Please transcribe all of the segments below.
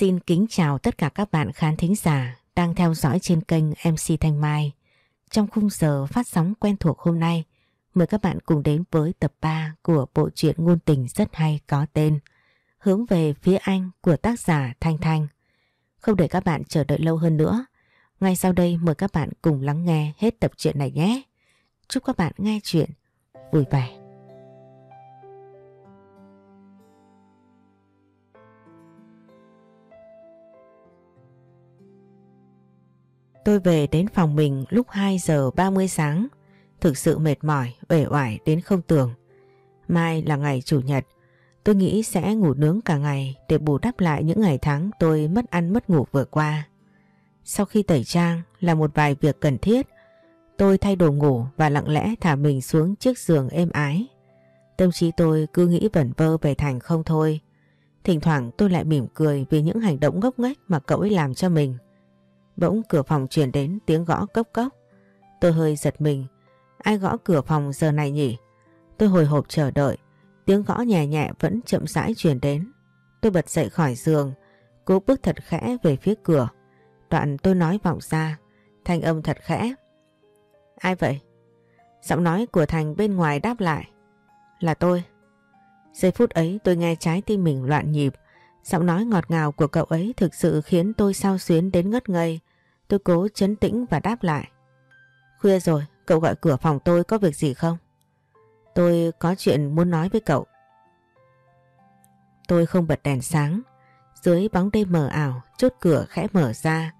Xin kính chào tất cả các bạn khán thính giả đang theo dõi trên kênh MC Thanh Mai. Trong khung giờ phát sóng quen thuộc hôm nay, mời các bạn cùng đến với tập 3 của bộ truyện ngôn tình rất hay có tên Hướng về phía anh của tác giả Thanh Thanh. Không để các bạn chờ đợi lâu hơn nữa, ngay sau đây mời các bạn cùng lắng nghe hết tập truyện này nhé. Chúc các bạn nghe chuyện vui vẻ. Tôi về đến phòng mình lúc 2 giờ 30 sáng. Thực sự mệt mỏi, uể oải đến không tưởng. Mai là ngày chủ nhật. Tôi nghĩ sẽ ngủ nướng cả ngày để bù đắp lại những ngày tháng tôi mất ăn mất ngủ vừa qua. Sau khi tẩy trang là một vài việc cần thiết, tôi thay đồ ngủ và lặng lẽ thả mình xuống chiếc giường êm ái. Tâm trí tôi cứ nghĩ vẩn vơ về Thành không thôi. Thỉnh thoảng tôi lại mỉm cười vì những hành động ngốc nghếch mà cậu ấy làm cho mình. Bỗng cửa phòng truyền đến tiếng gõ cốc cốc. Tôi hơi giật mình. Ai gõ cửa phòng giờ này nhỉ? Tôi hồi hộp chờ đợi. Tiếng gõ nhẹ nhẹ vẫn chậm rãi truyền đến. Tôi bật dậy khỏi giường. Cố bước thật khẽ về phía cửa. Đoạn tôi nói vọng ra. Thanh âm thật khẽ. Ai vậy? Giọng nói của Thành bên ngoài đáp lại. Là tôi. Giây phút ấy tôi nghe trái tim mình loạn nhịp. Giọng nói ngọt ngào của cậu ấy thực sự khiến tôi sao xuyến đến ngất ngây. Tôi cố chấn tĩnh và đáp lại. Khuya rồi, cậu gọi cửa phòng tôi có việc gì không? Tôi có chuyện muốn nói với cậu. Tôi không bật đèn sáng. Dưới bóng đêm mờ ảo, chốt cửa khẽ mở ra.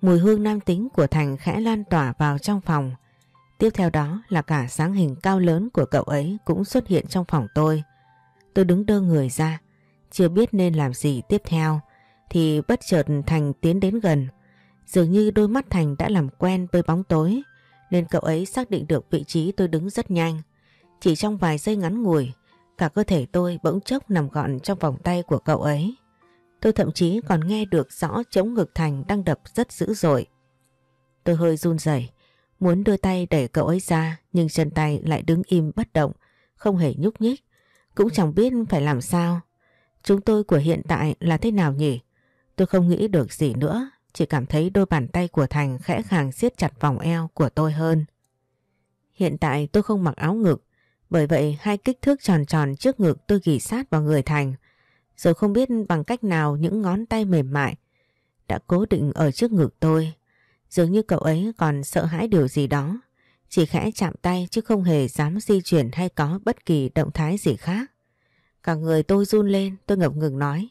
Mùi hương nam tính của Thành khẽ lan tỏa vào trong phòng. Tiếp theo đó là cả sáng hình cao lớn của cậu ấy cũng xuất hiện trong phòng tôi. Tôi đứng đơ người ra, chưa biết nên làm gì tiếp theo, thì bất chợt Thành tiến đến gần. Dường như đôi mắt Thành đã làm quen với bóng tối, nên cậu ấy xác định được vị trí tôi đứng rất nhanh. Chỉ trong vài giây ngắn ngủi, cả cơ thể tôi bỗng chốc nằm gọn trong vòng tay của cậu ấy. Tôi thậm chí còn nghe được rõ chống ngực Thành đang đập rất dữ dội. Tôi hơi run rẩy, muốn đưa tay đẩy cậu ấy ra nhưng chân tay lại đứng im bất động, không hề nhúc nhích. Cũng chẳng biết phải làm sao. Chúng tôi của hiện tại là thế nào nhỉ? Tôi không nghĩ được gì nữa, chỉ cảm thấy đôi bàn tay của Thành khẽ khàng siết chặt vòng eo của tôi hơn. Hiện tại tôi không mặc áo ngực, bởi vậy hai kích thước tròn tròn trước ngực tôi ghi sát vào người Thành. Rồi không biết bằng cách nào những ngón tay mềm mại đã cố định ở trước ngực tôi. Dường như cậu ấy còn sợ hãi điều gì đó. Chỉ khẽ chạm tay chứ không hề dám di chuyển hay có bất kỳ động thái gì khác. Cả người tôi run lên, tôi ngập ngừng nói.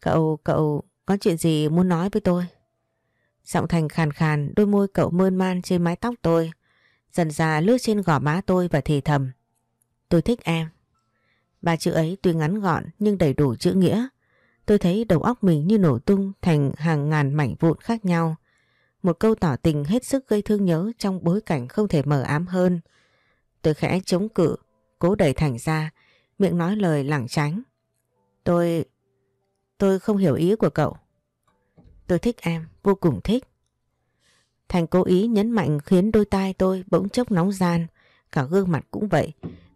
Cậu, cậu có chuyện gì muốn nói với tôi? Giọng thành khàn khàn, đôi môi cậu mơn man trên mái tóc tôi. Dần già lướt trên gò má tôi và thì thầm. Tôi thích em. Ba chữ ấy tuy ngắn gọn nhưng đầy đủ chữ nghĩa. Tôi thấy đầu óc mình như nổ tung thành hàng ngàn mảnh vụn khác nhau. Một câu tỏ tình hết sức gây thương nhớ trong bối cảnh không thể mờ ám hơn. Tôi khẽ chống cự, cố đẩy Thành ra, miệng nói lời lảng tránh. Tôi tôi không hiểu ý của cậu. Tôi thích em, vô cùng thích. Thành cố ý nhấn mạnh khiến đôi tai tôi bỗng chốc nóng gian, cả gương mặt cũng vậy.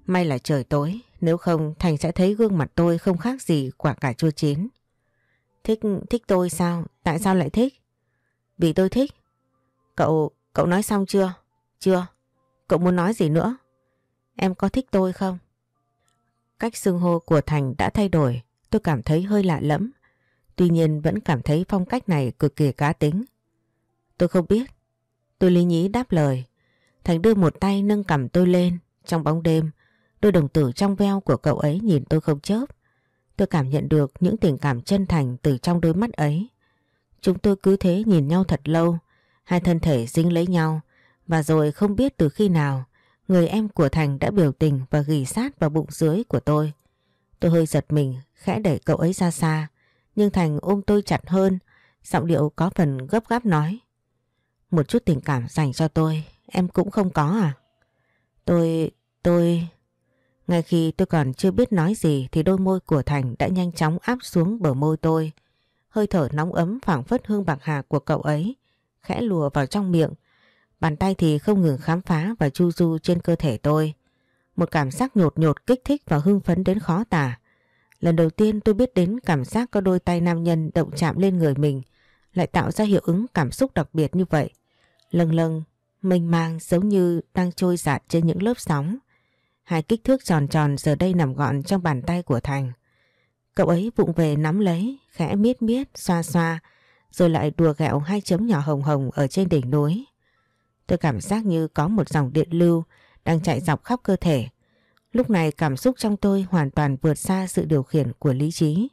May là trời tối, nếu không Thành sẽ thấy gương mặt tôi không khác gì quả cà chua chín. Thích, thích tôi sao? Tại sao lại thích? Vì tôi thích. Cậu, cậu nói xong chưa? Chưa. Cậu muốn nói gì nữa? Em có thích tôi không? Cách xưng hô của Thành đã thay đổi, tôi cảm thấy hơi lạ lẫm. Tuy nhiên vẫn cảm thấy phong cách này cực kỳ cá tính. Tôi không biết. Tôi lý nhí đáp lời. Thành đưa một tay nâng cầm tôi lên. Trong bóng đêm, đôi đồng tử trong veo của cậu ấy nhìn tôi không chớp. Tôi cảm nhận được những tình cảm chân thành từ trong đôi mắt ấy. Chúng tôi cứ thế nhìn nhau thật lâu, hai thân thể dính lấy nhau và rồi không biết từ khi nào người em của Thành đã biểu tình và ghi sát vào bụng dưới của tôi. Tôi hơi giật mình, khẽ đẩy cậu ấy ra xa, nhưng Thành ôm tôi chặt hơn, giọng điệu có phần gấp gáp nói. Một chút tình cảm dành cho tôi, em cũng không có à? Tôi, tôi... Ngay khi tôi còn chưa biết nói gì thì đôi môi của Thành đã nhanh chóng áp xuống bờ môi tôi. Hơi thở nóng ấm phảng phất hương bạc hà của cậu ấy, khẽ lùa vào trong miệng. Bàn tay thì không ngừng khám phá và chu du trên cơ thể tôi. Một cảm giác nhột nhột kích thích và hưng phấn đến khó tả. Lần đầu tiên tôi biết đến cảm giác có đôi tay nam nhân động chạm lên người mình lại tạo ra hiệu ứng cảm xúc đặc biệt như vậy. Lâng lâng, mênh mang giống như đang trôi dạt trên những lớp sóng. Hai kích thước tròn tròn giờ đây nằm gọn trong bàn tay của Thành. Cậu ấy vụng về nắm lấy, khẽ miết miết, xoa xoa, rồi lại đùa ghẹo hai chấm nhỏ hồng hồng ở trên đỉnh núi. Tôi cảm giác như có một dòng điện lưu đang chạy dọc khắp cơ thể. Lúc này cảm xúc trong tôi hoàn toàn vượt xa sự điều khiển của lý trí.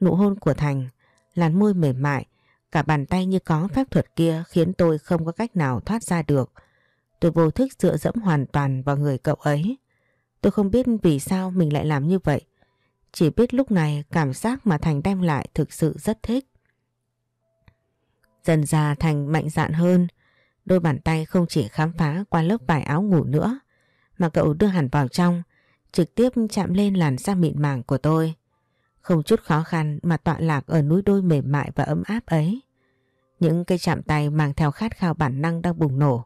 Nụ hôn của Thành, làn môi mềm mại, cả bàn tay như có phép thuật kia khiến tôi không có cách nào thoát ra được. Tôi vô thức dựa dẫm hoàn toàn vào người cậu ấy. Tôi không biết vì sao mình lại làm như vậy. Chỉ biết lúc này cảm giác mà Thành đem lại thực sự rất thích. Dần già Thành mạnh dạn hơn, đôi bàn tay không chỉ khám phá qua lớp vải áo ngủ nữa, mà cậu đưa hẳn vào trong, trực tiếp chạm lên làn da mịn màng của tôi. Không chút khó khăn mà tọa lạc ở núi đôi mềm mại và ấm áp ấy. Những cây chạm tay mang theo khát khao bản năng đang bùng nổ.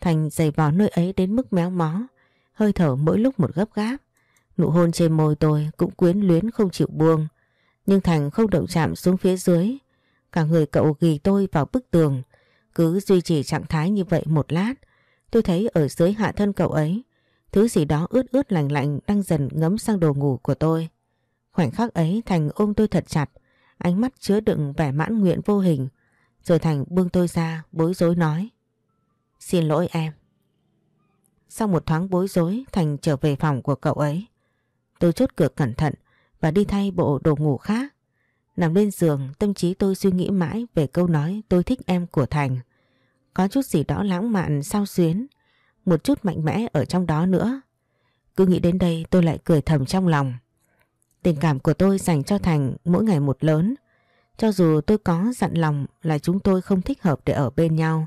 Thành giày vò nơi ấy đến mức méo mó, hơi thở mỗi lúc một gấp gáp. Nụ hôn trên môi tôi cũng quyến luyến không chịu buông. Nhưng Thành không động chạm xuống phía dưới. Cả người cậu ghi tôi vào bức tường. Cứ duy trì trạng thái như vậy một lát. Tôi thấy ở dưới hạ thân cậu ấy Thứ gì đó ướt ướt lạnh lạnh đang dần ngấm sang đồ ngủ của tôi. Khoảnh khắc ấy Thành ôm tôi thật chặt, ánh mắt chứa đựng vẻ mãn nguyện vô hình. Rồi Thành buông tôi ra, bối rối nói. Xin lỗi em. Sau một thoáng bối rối, Thành trở về phòng của cậu ấy. Tôi chốt cửa cẩn thận và đi thay bộ đồ ngủ khác. Nằm lên giường, tâm trí tôi suy nghĩ mãi về câu nói tôi thích em của Thành. Có chút gì đó lãng mạn, sao xuyến, một chút mạnh mẽ ở trong đó nữa. Cứ nghĩ đến đây tôi lại cười thầm trong lòng. Tình cảm của tôi dành cho Thành mỗi ngày một lớn. Cho dù tôi có dặn lòng là chúng tôi không thích hợp để ở bên nhau.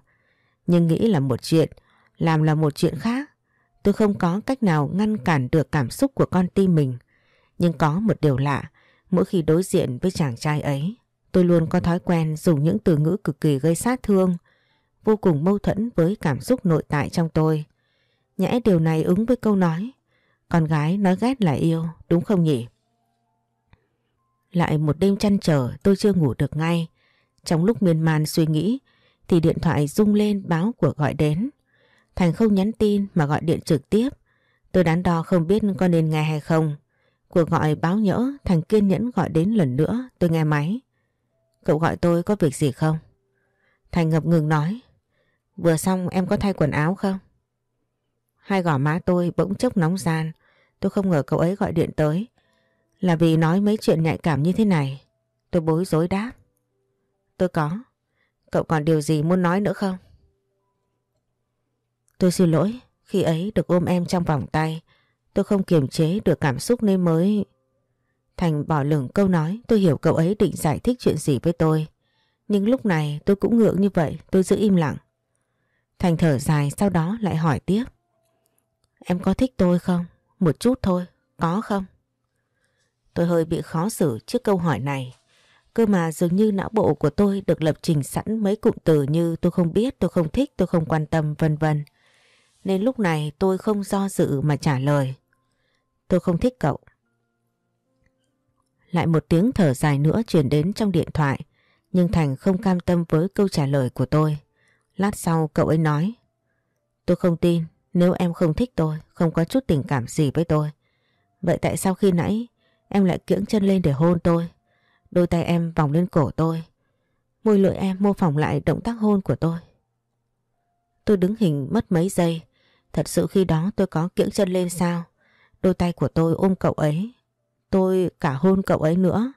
Nhưng nghĩ là một chuyện, làm là một chuyện khác. Tôi không có cách nào ngăn cản được cảm xúc của con tim mình. Nhưng có một điều lạ, mỗi khi đối diện với chàng trai ấy, tôi luôn có thói quen dùng những từ ngữ cực kỳ gây sát thương, vô cùng mâu thuẫn với cảm xúc nội tại trong tôi. Nhẽ điều này ứng với câu nói, con gái nói ghét là yêu, đúng không nhỉ? Lại một đêm chăn trở tôi chưa ngủ được ngay. Trong lúc miên man suy nghĩ thì điện thoại rung lên báo của gọi đến. Thành không nhắn tin mà gọi điện trực tiếp. Tôi đắn đo không biết có nên nghe hay không. Cuộc gọi báo nhỡ Thành kiên nhẫn gọi đến lần nữa tôi nghe máy. Cậu gọi tôi có việc gì không? Thành ngập ngừng nói Vừa xong em có thay quần áo không? Hai gò má tôi bỗng chốc nóng gian. Tôi không ngờ cậu ấy gọi điện tới. Là vì nói mấy chuyện nhạy cảm như thế này. Tôi bối rối đáp. Tôi có. Cậu còn điều gì muốn nói nữa không? Tôi xin lỗi. Khi ấy được ôm em trong vòng tay. Tôi không kiềm chế được cảm xúc nên mới... Thành bỏ lửng câu nói tôi hiểu cậu ấy định giải thích chuyện gì với tôi. Nhưng lúc này tôi cũng ngượng như vậy tôi giữ im lặng. Thành thở dài sau đó lại hỏi tiếp. Em có thích tôi không? Một chút thôi, có không? Tôi hơi bị khó xử trước câu hỏi này. Cơ mà dường như não bộ của tôi được lập trình sẵn mấy cụm từ như tôi không biết, tôi không thích, tôi không quan tâm, vân vân. Nên lúc này tôi không do dự mà trả lời. Tôi không thích cậu. Lại một tiếng thở dài nữa truyền đến trong điện thoại. Nhưng Thành không cam tâm với câu trả lời của tôi. Lát sau cậu ấy nói Tôi không tin nếu em không thích tôi, không có chút tình cảm gì với tôi. Vậy tại sao khi nãy em lại kiễng chân lên để hôn tôi? Đôi tay em vòng lên cổ tôi. Môi lưỡi em mô phỏng lại động tác hôn của tôi. Tôi đứng hình mất mấy giây. Thật sự khi đó tôi có kiễng chân lên sao? Đôi tay của tôi ôm cậu ấy. Tôi cả hôn cậu ấy nữa.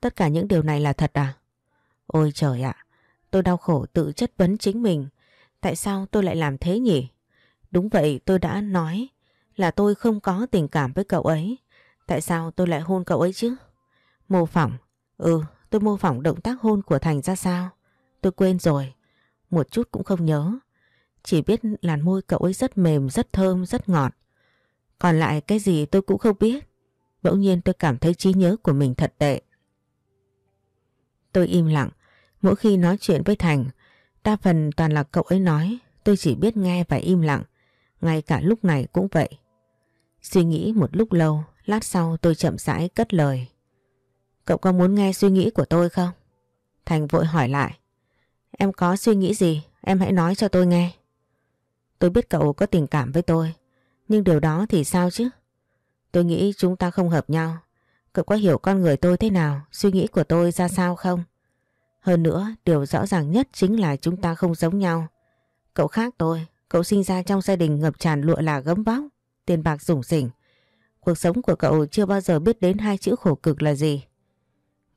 Tất cả những điều này là thật à? Ôi trời ạ! Tôi đau khổ tự chất vấn chính mình. Tại sao tôi lại làm thế nhỉ? Đúng vậy tôi đã nói là tôi không có tình cảm với cậu ấy. Tại sao tôi lại hôn cậu ấy chứ? Mô phỏng. Ừ, tôi mô phỏng động tác hôn của Thành ra sao? Tôi quên rồi. Một chút cũng không nhớ. Chỉ biết làn môi cậu ấy rất mềm, rất thơm, rất ngọt. Còn lại cái gì tôi cũng không biết. Bỗng nhiên tôi cảm thấy trí nhớ của mình thật tệ. Tôi im lặng. Mỗi khi nói chuyện với Thành, đa phần toàn là cậu ấy nói. Tôi chỉ biết nghe và im lặng. Ngay cả lúc này cũng vậy. Suy nghĩ một lúc lâu Lát sau tôi chậm rãi cất lời. Cậu có muốn nghe suy nghĩ của tôi không? Thành vội hỏi lại. Em có suy nghĩ gì? Em hãy nói cho tôi nghe. Tôi biết cậu có tình cảm với tôi. Nhưng điều đó thì sao chứ? Tôi nghĩ chúng ta không hợp nhau. Cậu có hiểu con người tôi thế nào, suy nghĩ của tôi ra sao không? Hơn nữa, điều rõ ràng nhất chính là chúng ta không giống nhau. Cậu khác tôi, cậu sinh ra trong gia đình ngập tràn lụa là gấm vóc, tiền bạc rủng rỉnh. Cuộc sống của cậu chưa bao giờ biết đến hai chữ khổ cực là gì.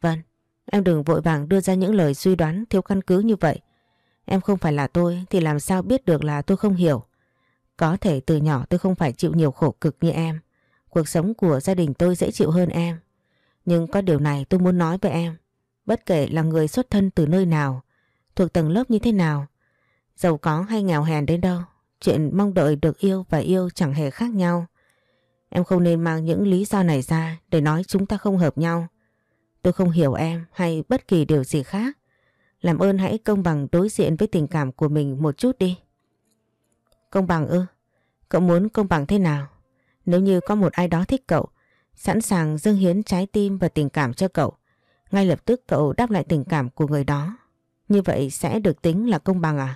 Vâng, em đừng vội vàng đưa ra những lời suy đoán thiếu căn cứ như vậy. Em không phải là tôi thì làm sao biết được là tôi không hiểu. Có thể từ nhỏ tôi không phải chịu nhiều khổ cực như em. Cuộc sống của gia đình tôi dễ chịu hơn em. Nhưng có điều này tôi muốn nói với em. Bất kể là người xuất thân từ nơi nào, thuộc tầng lớp như thế nào, giàu có hay nghèo hèn đến đâu, chuyện mong đợi được yêu và yêu chẳng hề khác nhau. Em không nên mang những lý do này ra để nói chúng ta không hợp nhau. Tôi không hiểu em hay bất kỳ điều gì khác. Làm ơn hãy công bằng đối diện với tình cảm của mình một chút đi. Công bằng ư? Cậu muốn công bằng thế nào? Nếu như có một ai đó thích cậu, sẵn sàng dâng hiến trái tim và tình cảm cho cậu, ngay lập tức cậu đáp lại tình cảm của người đó. Như vậy sẽ được tính là công bằng à?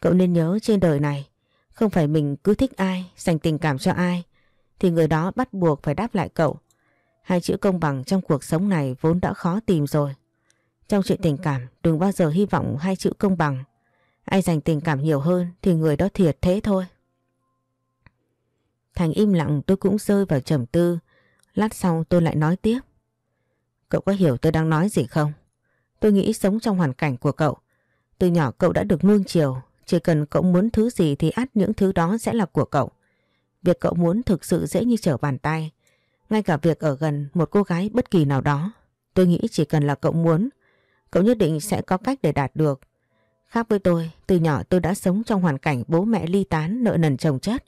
Cậu nên nhớ trên đời này, không phải mình cứ thích ai, dành tình cảm cho ai, thì người đó bắt buộc phải đáp lại cậu. Hai chữ công bằng trong cuộc sống này vốn đã khó tìm rồi. Trong chuyện tình cảm đừng bao giờ hy vọng hai chữ công bằng. Ai dành tình cảm nhiều hơn thì người đó thiệt thế thôi. Thành im lặng tôi cũng rơi vào trầm tư. Lát sau tôi lại nói tiếp. Cậu có hiểu tôi đang nói gì không? Tôi nghĩ sống trong hoàn cảnh của cậu. Từ nhỏ cậu đã được nuông chiều. Chỉ cần cậu muốn thứ gì thì ắt những thứ đó sẽ là của cậu. Việc cậu muốn thực sự dễ như trở bàn tay. Ngay cả việc ở gần một cô gái bất kỳ nào đó. Tôi nghĩ chỉ cần là cậu muốn, cậu nhất định sẽ có cách để đạt được. Khác với tôi, từ nhỏ tôi đã sống trong hoàn cảnh bố mẹ ly tán nợ nần chồng chất.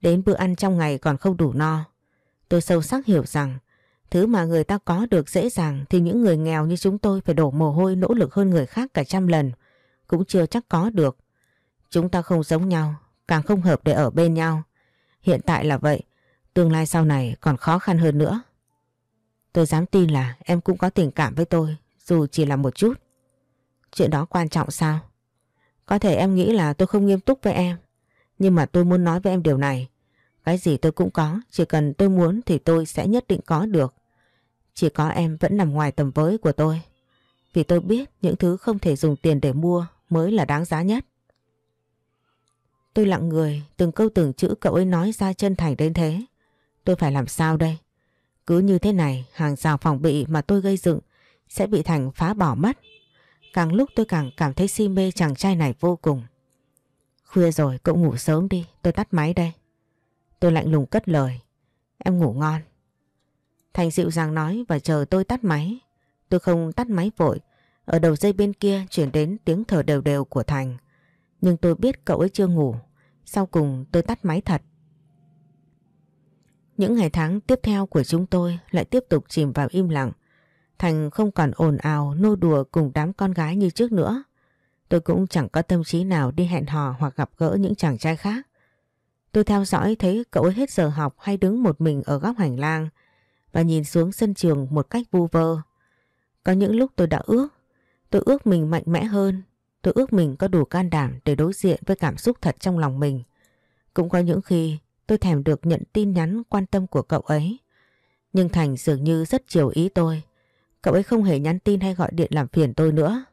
Đến bữa ăn trong ngày còn không đủ no. Tôi sâu sắc hiểu rằng thứ mà người ta có được dễ dàng thì những người nghèo như chúng tôi phải đổ mồ hôi nỗ lực hơn người khác cả trăm lần. Cũng chưa chắc có được. Chúng ta không giống nhau, càng không hợp để ở bên nhau. Hiện tại là vậy, tương lai sau này còn khó khăn hơn nữa. Tôi dám tin là em cũng có tình cảm với tôi, dù chỉ là một chút. Chuyện đó quan trọng sao? Có thể em nghĩ là tôi không nghiêm túc với em, nhưng mà tôi muốn nói với em điều này. Cái gì tôi cũng có, chỉ cần tôi muốn thì tôi sẽ nhất định có được. Chỉ có em vẫn nằm ngoài tầm với của tôi. Vì tôi biết những thứ không thể dùng tiền để mua mới là đáng giá nhất. Tôi lặng người, từng câu từng chữ cậu ấy nói ra chân thành đến thế. Tôi phải làm sao đây? Cứ như thế này, hàng rào phòng bị mà tôi gây dựng sẽ bị Thành phá bỏ mất. Càng lúc tôi càng cảm thấy si mê chàng trai này vô cùng. Khuya rồi, cậu ngủ sớm đi, tôi tắt máy đây. Tôi lạnh lùng cất lời. Em ngủ ngon. Thành dịu dàng nói và chờ tôi tắt máy. Tôi không tắt máy vội. Ở đầu dây bên kia chuyển đến tiếng thở đều đều của Thành. Nhưng tôi biết cậu ấy chưa ngủ. Sau cùng tôi tắt máy thật. Những ngày tháng tiếp theo của chúng tôi lại tiếp tục chìm vào im lặng. Thành không còn ồn ào, nô đùa cùng đám con gái như trước nữa. Tôi cũng chẳng có tâm trí nào đi hẹn hò hoặc gặp gỡ những chàng trai khác. Tôi theo dõi thấy cậu ấy hết giờ học hay đứng một mình ở góc hành lang và nhìn xuống sân trường một cách vu vơ. Có những lúc tôi đã ước, tôi ước mình mạnh mẽ hơn, tôi ước mình có đủ can đảm để đối diện với cảm xúc thật trong lòng mình. Cũng có những khi tôi thèm được nhận tin nhắn quan tâm của cậu ấy. Nhưng Thành dường như rất chiều ý tôi. Cậu ấy không hề nhắn tin hay gọi điện làm phiền tôi nữa.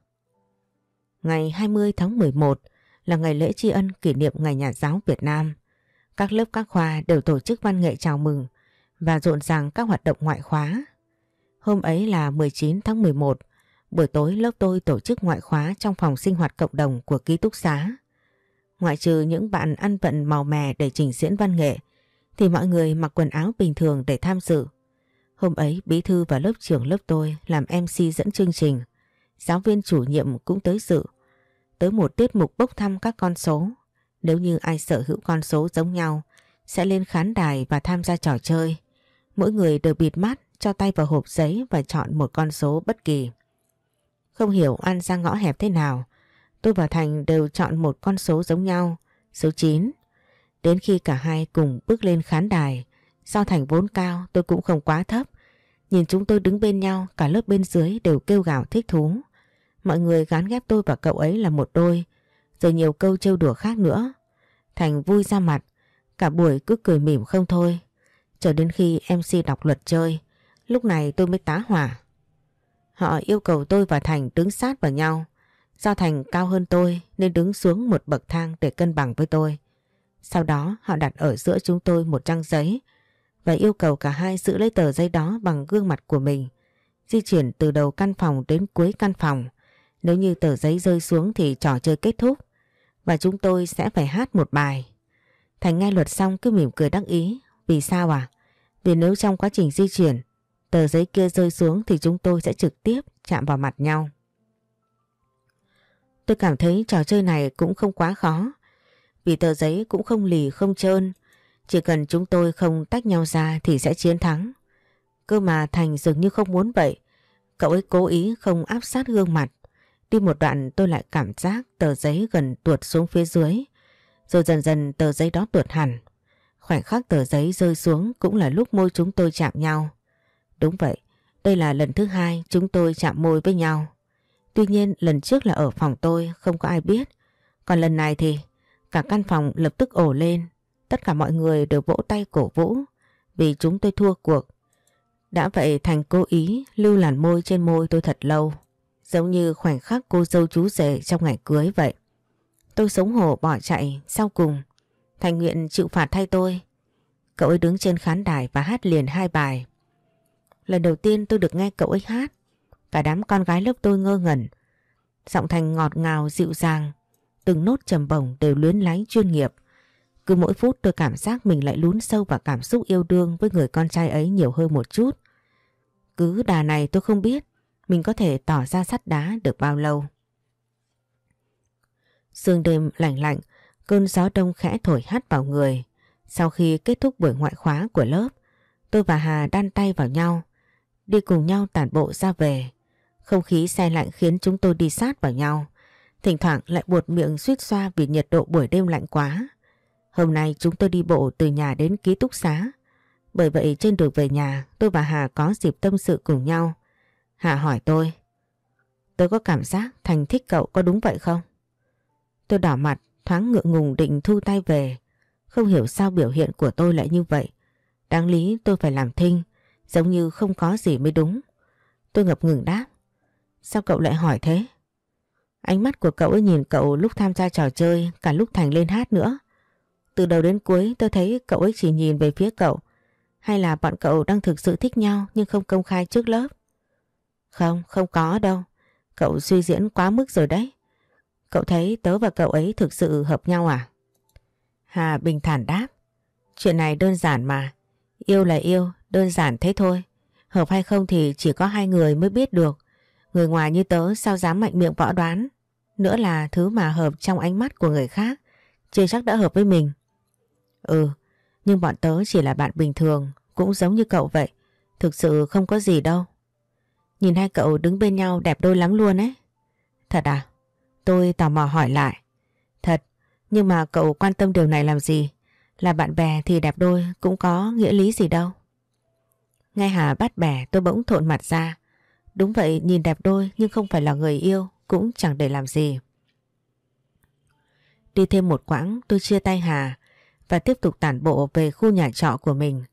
Ngày 20 tháng 11 là ngày lễ tri ân kỷ niệm Ngày Nhà giáo Việt Nam. Các lớp các khoa đều tổ chức văn nghệ chào mừng và rộn ràng các hoạt động ngoại khóa. Hôm ấy là 19 tháng 11, buổi tối lớp tôi tổ chức ngoại khóa trong phòng sinh hoạt cộng đồng của ký túc xá. Ngoại trừ những bạn ăn vận màu mè để trình diễn văn nghệ, thì mọi người mặc quần áo bình thường để tham dự. Hôm ấy bí thư và lớp trưởng lớp tôi làm MC dẫn chương trình. Giáo viên chủ nhiệm cũng tới dự. Tới một tiết mục bốc thăm các con số. Nếu như ai sở hữu con số giống nhau, sẽ lên khán đài và tham gia trò chơi. Mỗi người đều bịt mắt, cho tay vào hộp giấy và chọn một con số bất kỳ. Không hiểu ăn ra ngõ hẹp thế nào, tôi và Thành đều chọn một con số giống nhau, số 9. Đến khi cả hai cùng bước lên khán đài, Do Thành vốn cao tôi cũng không quá thấp. Nhìn chúng tôi đứng bên nhau cả lớp bên dưới đều kêu gào thích thú. Mọi người gán ghép tôi và cậu ấy là một đôi. Rồi nhiều câu trêu đùa khác nữa. Thành vui ra mặt. Cả buổi cứ cười mỉm không thôi. Cho đến khi MC đọc luật chơi. Lúc này tôi mới tá hỏa. Họ yêu cầu tôi và Thành đứng sát vào nhau. Do Thành cao hơn tôi nên đứng xuống một bậc thang để cân bằng với tôi. Sau đó, họ đặt ở giữa chúng tôi một trang giấy và yêu cầu cả hai giữ lấy tờ giấy đó bằng gương mặt của mình. Di chuyển từ đầu căn phòng đến cuối căn phòng. Nếu như tờ giấy rơi xuống thì trò chơi kết thúc và chúng tôi sẽ phải hát một bài. Thành nghe luật xong cứ mỉm cười đắc ý. Vì sao à? Vì nếu trong quá trình di chuyển, tờ giấy kia rơi xuống thì chúng tôi sẽ trực tiếp chạm vào mặt nhau. Tôi cảm thấy trò chơi này cũng không quá khó vì tờ giấy cũng không lì, không trơn chỉ cần chúng tôi không tách nhau ra thì sẽ chiến thắng. Cơ mà Thành dường như không muốn vậy. Cậu ấy cố ý không áp sát gương mặt. Đi một đoạn tôi lại cảm giác tờ giấy gần tuột xuống phía dưới. Rồi dần dần tờ giấy đó tuột hẳn. Khoảnh khắc tờ giấy rơi xuống cũng là lúc môi chúng tôi chạm nhau. Đúng vậy, đây là lần thứ hai chúng tôi chạm môi với nhau. Tuy nhiên lần trước là ở phòng tôi không có ai biết. Còn lần này thì cả căn phòng lập tức ổ lên Tất cả mọi người đều vỗ tay cổ vũ vì chúng tôi thua cuộc. Đã vậy Thành cố ý lưu làn môi trên môi tôi thật lâu. Giống như khoảnh khắc cô dâu chú rể trong ngày cưới vậy. Tôi sống hổ bỏ chạy sau cùng. Thành nguyện chịu phạt thay tôi. Cậu ấy đứng trên khán đài và hát liền hai bài. Lần đầu tiên tôi được nghe cậu ấy hát. Cả đám con gái lớp tôi ngơ ngẩn. Giọng Thành ngọt ngào dịu dàng. Từng nốt trầm bổng đều luyến lái chuyên nghiệp. Cứ mỗi phút tôi cảm giác mình lại lún sâu vào cảm xúc yêu đương với người con trai ấy nhiều hơn một chút. Cứ đà này tôi không biết mình có thể tỏ ra sắt đá được bao lâu. Sương đêm lạnh lạnh, cơn gió đông khẽ thổi hắt vào người. Sau khi kết thúc buổi ngoại khóa của lớp, tôi và Hà đan tay vào nhau, đi cùng nhau tản bộ ra về. Không khí xe lạnh khiến chúng tôi đi sát vào nhau. Thỉnh thoảng lại buột miệng suýt xoa vì nhiệt độ buổi đêm lạnh quá. Hôm nay chúng tôi đi bộ từ nhà đến ký túc xá. Bởi vậy trên đường về nhà tôi và Hà có dịp tâm sự cùng nhau. Hà hỏi tôi. Tôi có cảm giác Thành thích cậu có đúng vậy không? Tôi đỏ mặt thoáng ngượng ngùng định thu tay về. Không hiểu sao biểu hiện của tôi lại như vậy. Đáng lý tôi phải làm thinh, giống như không có gì mới đúng. Tôi ngập ngừng đáp. Sao cậu lại hỏi thế? Ánh mắt của cậu ấy nhìn cậu lúc tham gia trò chơi, cả lúc Thành lên hát nữa. Từ đầu đến cuối tôi thấy cậu ấy chỉ nhìn về phía cậu. Hay là bọn cậu đang thực sự thích nhau nhưng không công khai trước lớp? Không, không có đâu. Cậu suy diễn quá mức rồi đấy. Cậu thấy tớ và cậu ấy thực sự hợp nhau à? Hà bình thản đáp. Chuyện này đơn giản mà. Yêu là yêu, đơn giản thế thôi. Hợp hay không thì chỉ có hai người mới biết được. Người ngoài như tớ sao dám mạnh miệng võ đoán. Nữa là thứ mà hợp trong ánh mắt của người khác. Chưa chắc đã hợp với mình. Ừ, nhưng bọn tớ chỉ là bạn bình thường, cũng giống như cậu vậy. Thực sự không có gì đâu. Nhìn hai cậu đứng bên nhau đẹp đôi lắm luôn ấy. Thật à? Tôi tò mò hỏi lại. Thật, nhưng mà cậu quan tâm điều này làm gì? Là bạn bè thì đẹp đôi cũng có nghĩa lý gì đâu. Nghe Hà bắt bẻ tôi bỗng thộn mặt ra. Đúng vậy nhìn đẹp đôi nhưng không phải là người yêu cũng chẳng để làm gì. Đi thêm một quãng tôi chia tay Hà và tiếp tục tản bộ về khu nhà trọ của mình.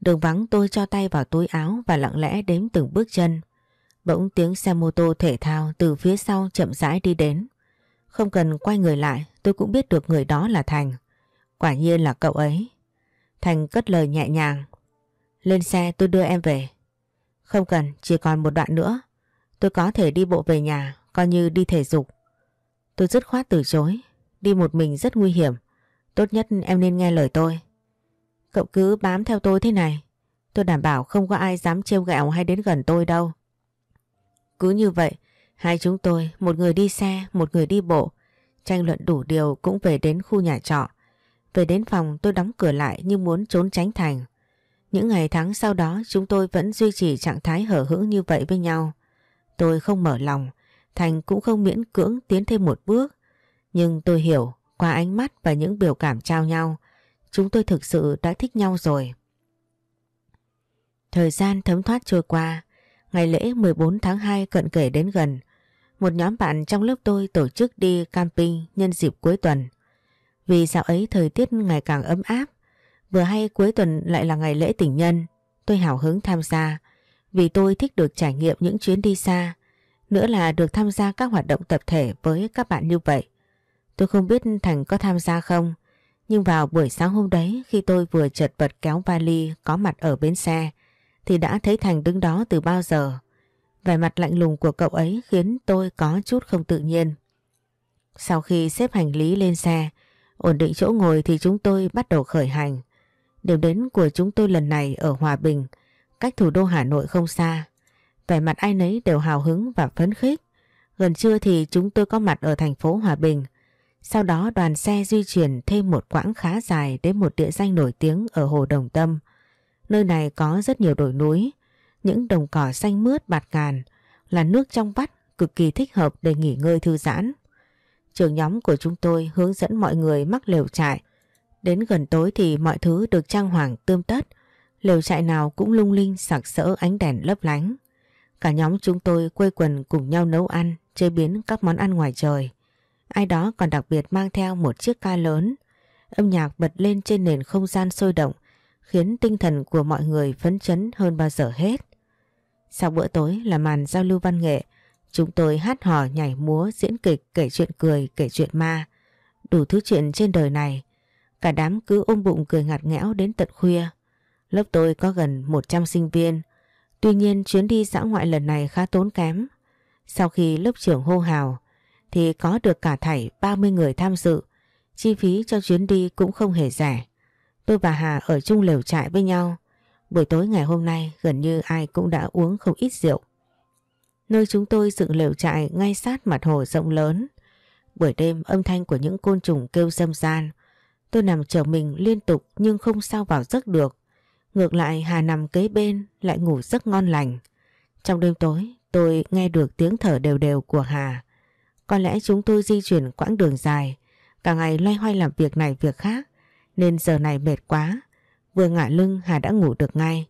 Đường vắng tôi cho tay vào túi áo và lặng lẽ đếm từng bước chân. Bỗng tiếng xe mô tô thể thao từ phía sau chậm rãi đi đến. Không cần quay người lại tôi cũng biết được người đó là Thành. Quả nhiên là cậu ấy. Thành cất lời nhẹ nhàng. Lên xe tôi đưa em về. Không cần, chỉ còn một đoạn nữa. Tôi có thể đi bộ về nhà, coi như đi thể dục. Tôi dứt khoát từ chối. Đi một mình rất nguy hiểm. Tốt nhất em nên nghe lời tôi. Cậu cứ bám theo tôi thế này. Tôi đảm bảo không có ai dám trêu ghẹo hay đến gần tôi đâu. Cứ như vậy, hai chúng tôi, một người đi xe, một người đi bộ, tranh luận đủ điều cũng về đến khu nhà trọ. Về đến phòng tôi đóng cửa lại như muốn trốn tránh Thành. Những ngày tháng sau đó chúng tôi vẫn duy trì trạng thái hở hững như vậy với nhau. Tôi không mở lòng, Thành cũng không miễn cưỡng tiến thêm một bước. Nhưng tôi hiểu qua ánh mắt và những biểu cảm trao nhau, chúng tôi thực sự đã thích nhau rồi. Thời gian thấm thoát trôi qua, ngày lễ 14 tháng 2 cận kề đến gần. Một nhóm bạn trong lớp tôi tổ chức đi camping nhân dịp cuối tuần. Vì dạo ấy thời tiết ngày càng ấm áp, vừa hay cuối tuần lại là ngày lễ tình nhân, tôi hào hứng tham gia vì tôi thích được trải nghiệm những chuyến đi xa, nữa là được tham gia các hoạt động tập thể với các bạn như vậy. Tôi không biết Thành có tham gia không, nhưng vào buổi sáng hôm đấy khi tôi vừa chợt vật kéo vali có mặt ở bến xe thì đã thấy Thành đứng đó từ bao giờ. Vẻ mặt lạnh lùng của cậu ấy khiến tôi có chút không tự nhiên. Sau khi xếp hành lý lên xe, ổn định chỗ ngồi thì chúng tôi bắt đầu khởi hành. Điểm đến của chúng tôi lần này ở Hòa Bình, cách thủ đô Hà Nội không xa. Vẻ mặt ai nấy đều hào hứng và phấn khích. Gần trưa thì chúng tôi có mặt ở thành phố Hòa Bình. Sau đó đoàn xe di chuyển thêm một quãng khá dài đến một địa danh nổi tiếng ở Hồ Đồng Tâm. Nơi này có rất nhiều đồi núi, những đồng cỏ xanh mướt bạt ngàn, là nước trong vắt cực kỳ thích hợp để nghỉ ngơi thư giãn. Trường nhóm của chúng tôi hướng dẫn mọi người mắc lều trại. Đến gần tối thì mọi thứ được trang hoàng tươm tất, lều trại nào cũng lung linh sặc sỡ ánh đèn lấp lánh. Cả nhóm chúng tôi quây quần cùng nhau nấu ăn, chế biến các món ăn ngoài trời. Ai đó còn đặc biệt mang theo một chiếc ca lớn. Âm nhạc bật lên trên nền không gian sôi động, khiến tinh thần của mọi người phấn chấn hơn bao giờ hết. Sau bữa tối là màn giao lưu văn nghệ, chúng tôi hát hò nhảy múa, diễn kịch, kể chuyện cười, kể chuyện ma. Đủ thứ chuyện trên đời này. Cả đám cứ ôm bụng cười ngặt nghẽo đến tận khuya. Lớp tôi có gần 100 sinh viên. Tuy nhiên chuyến đi xã ngoại lần này khá tốn kém. Sau khi lớp trưởng hô hào thì có được cả thảy 30 người tham dự. Chi phí cho chuyến đi cũng không hề rẻ. Tôi và Hà ở chung lều trại với nhau. Buổi tối ngày hôm nay gần như ai cũng đã uống không ít rượu. Nơi chúng tôi dựng lều trại ngay sát mặt hồ rộng lớn. Buổi đêm âm thanh của những côn trùng kêu râm gian. Tôi nằm chờ mình liên tục nhưng không sao vào giấc được. Ngược lại Hà nằm kế bên lại ngủ rất ngon lành. Trong đêm tối tôi nghe được tiếng thở đều đều của Hà. Có lẽ chúng tôi di chuyển quãng đường dài, cả ngày loay hoay làm việc này việc khác, nên giờ này mệt quá. Vừa ngả lưng Hà đã ngủ được ngay.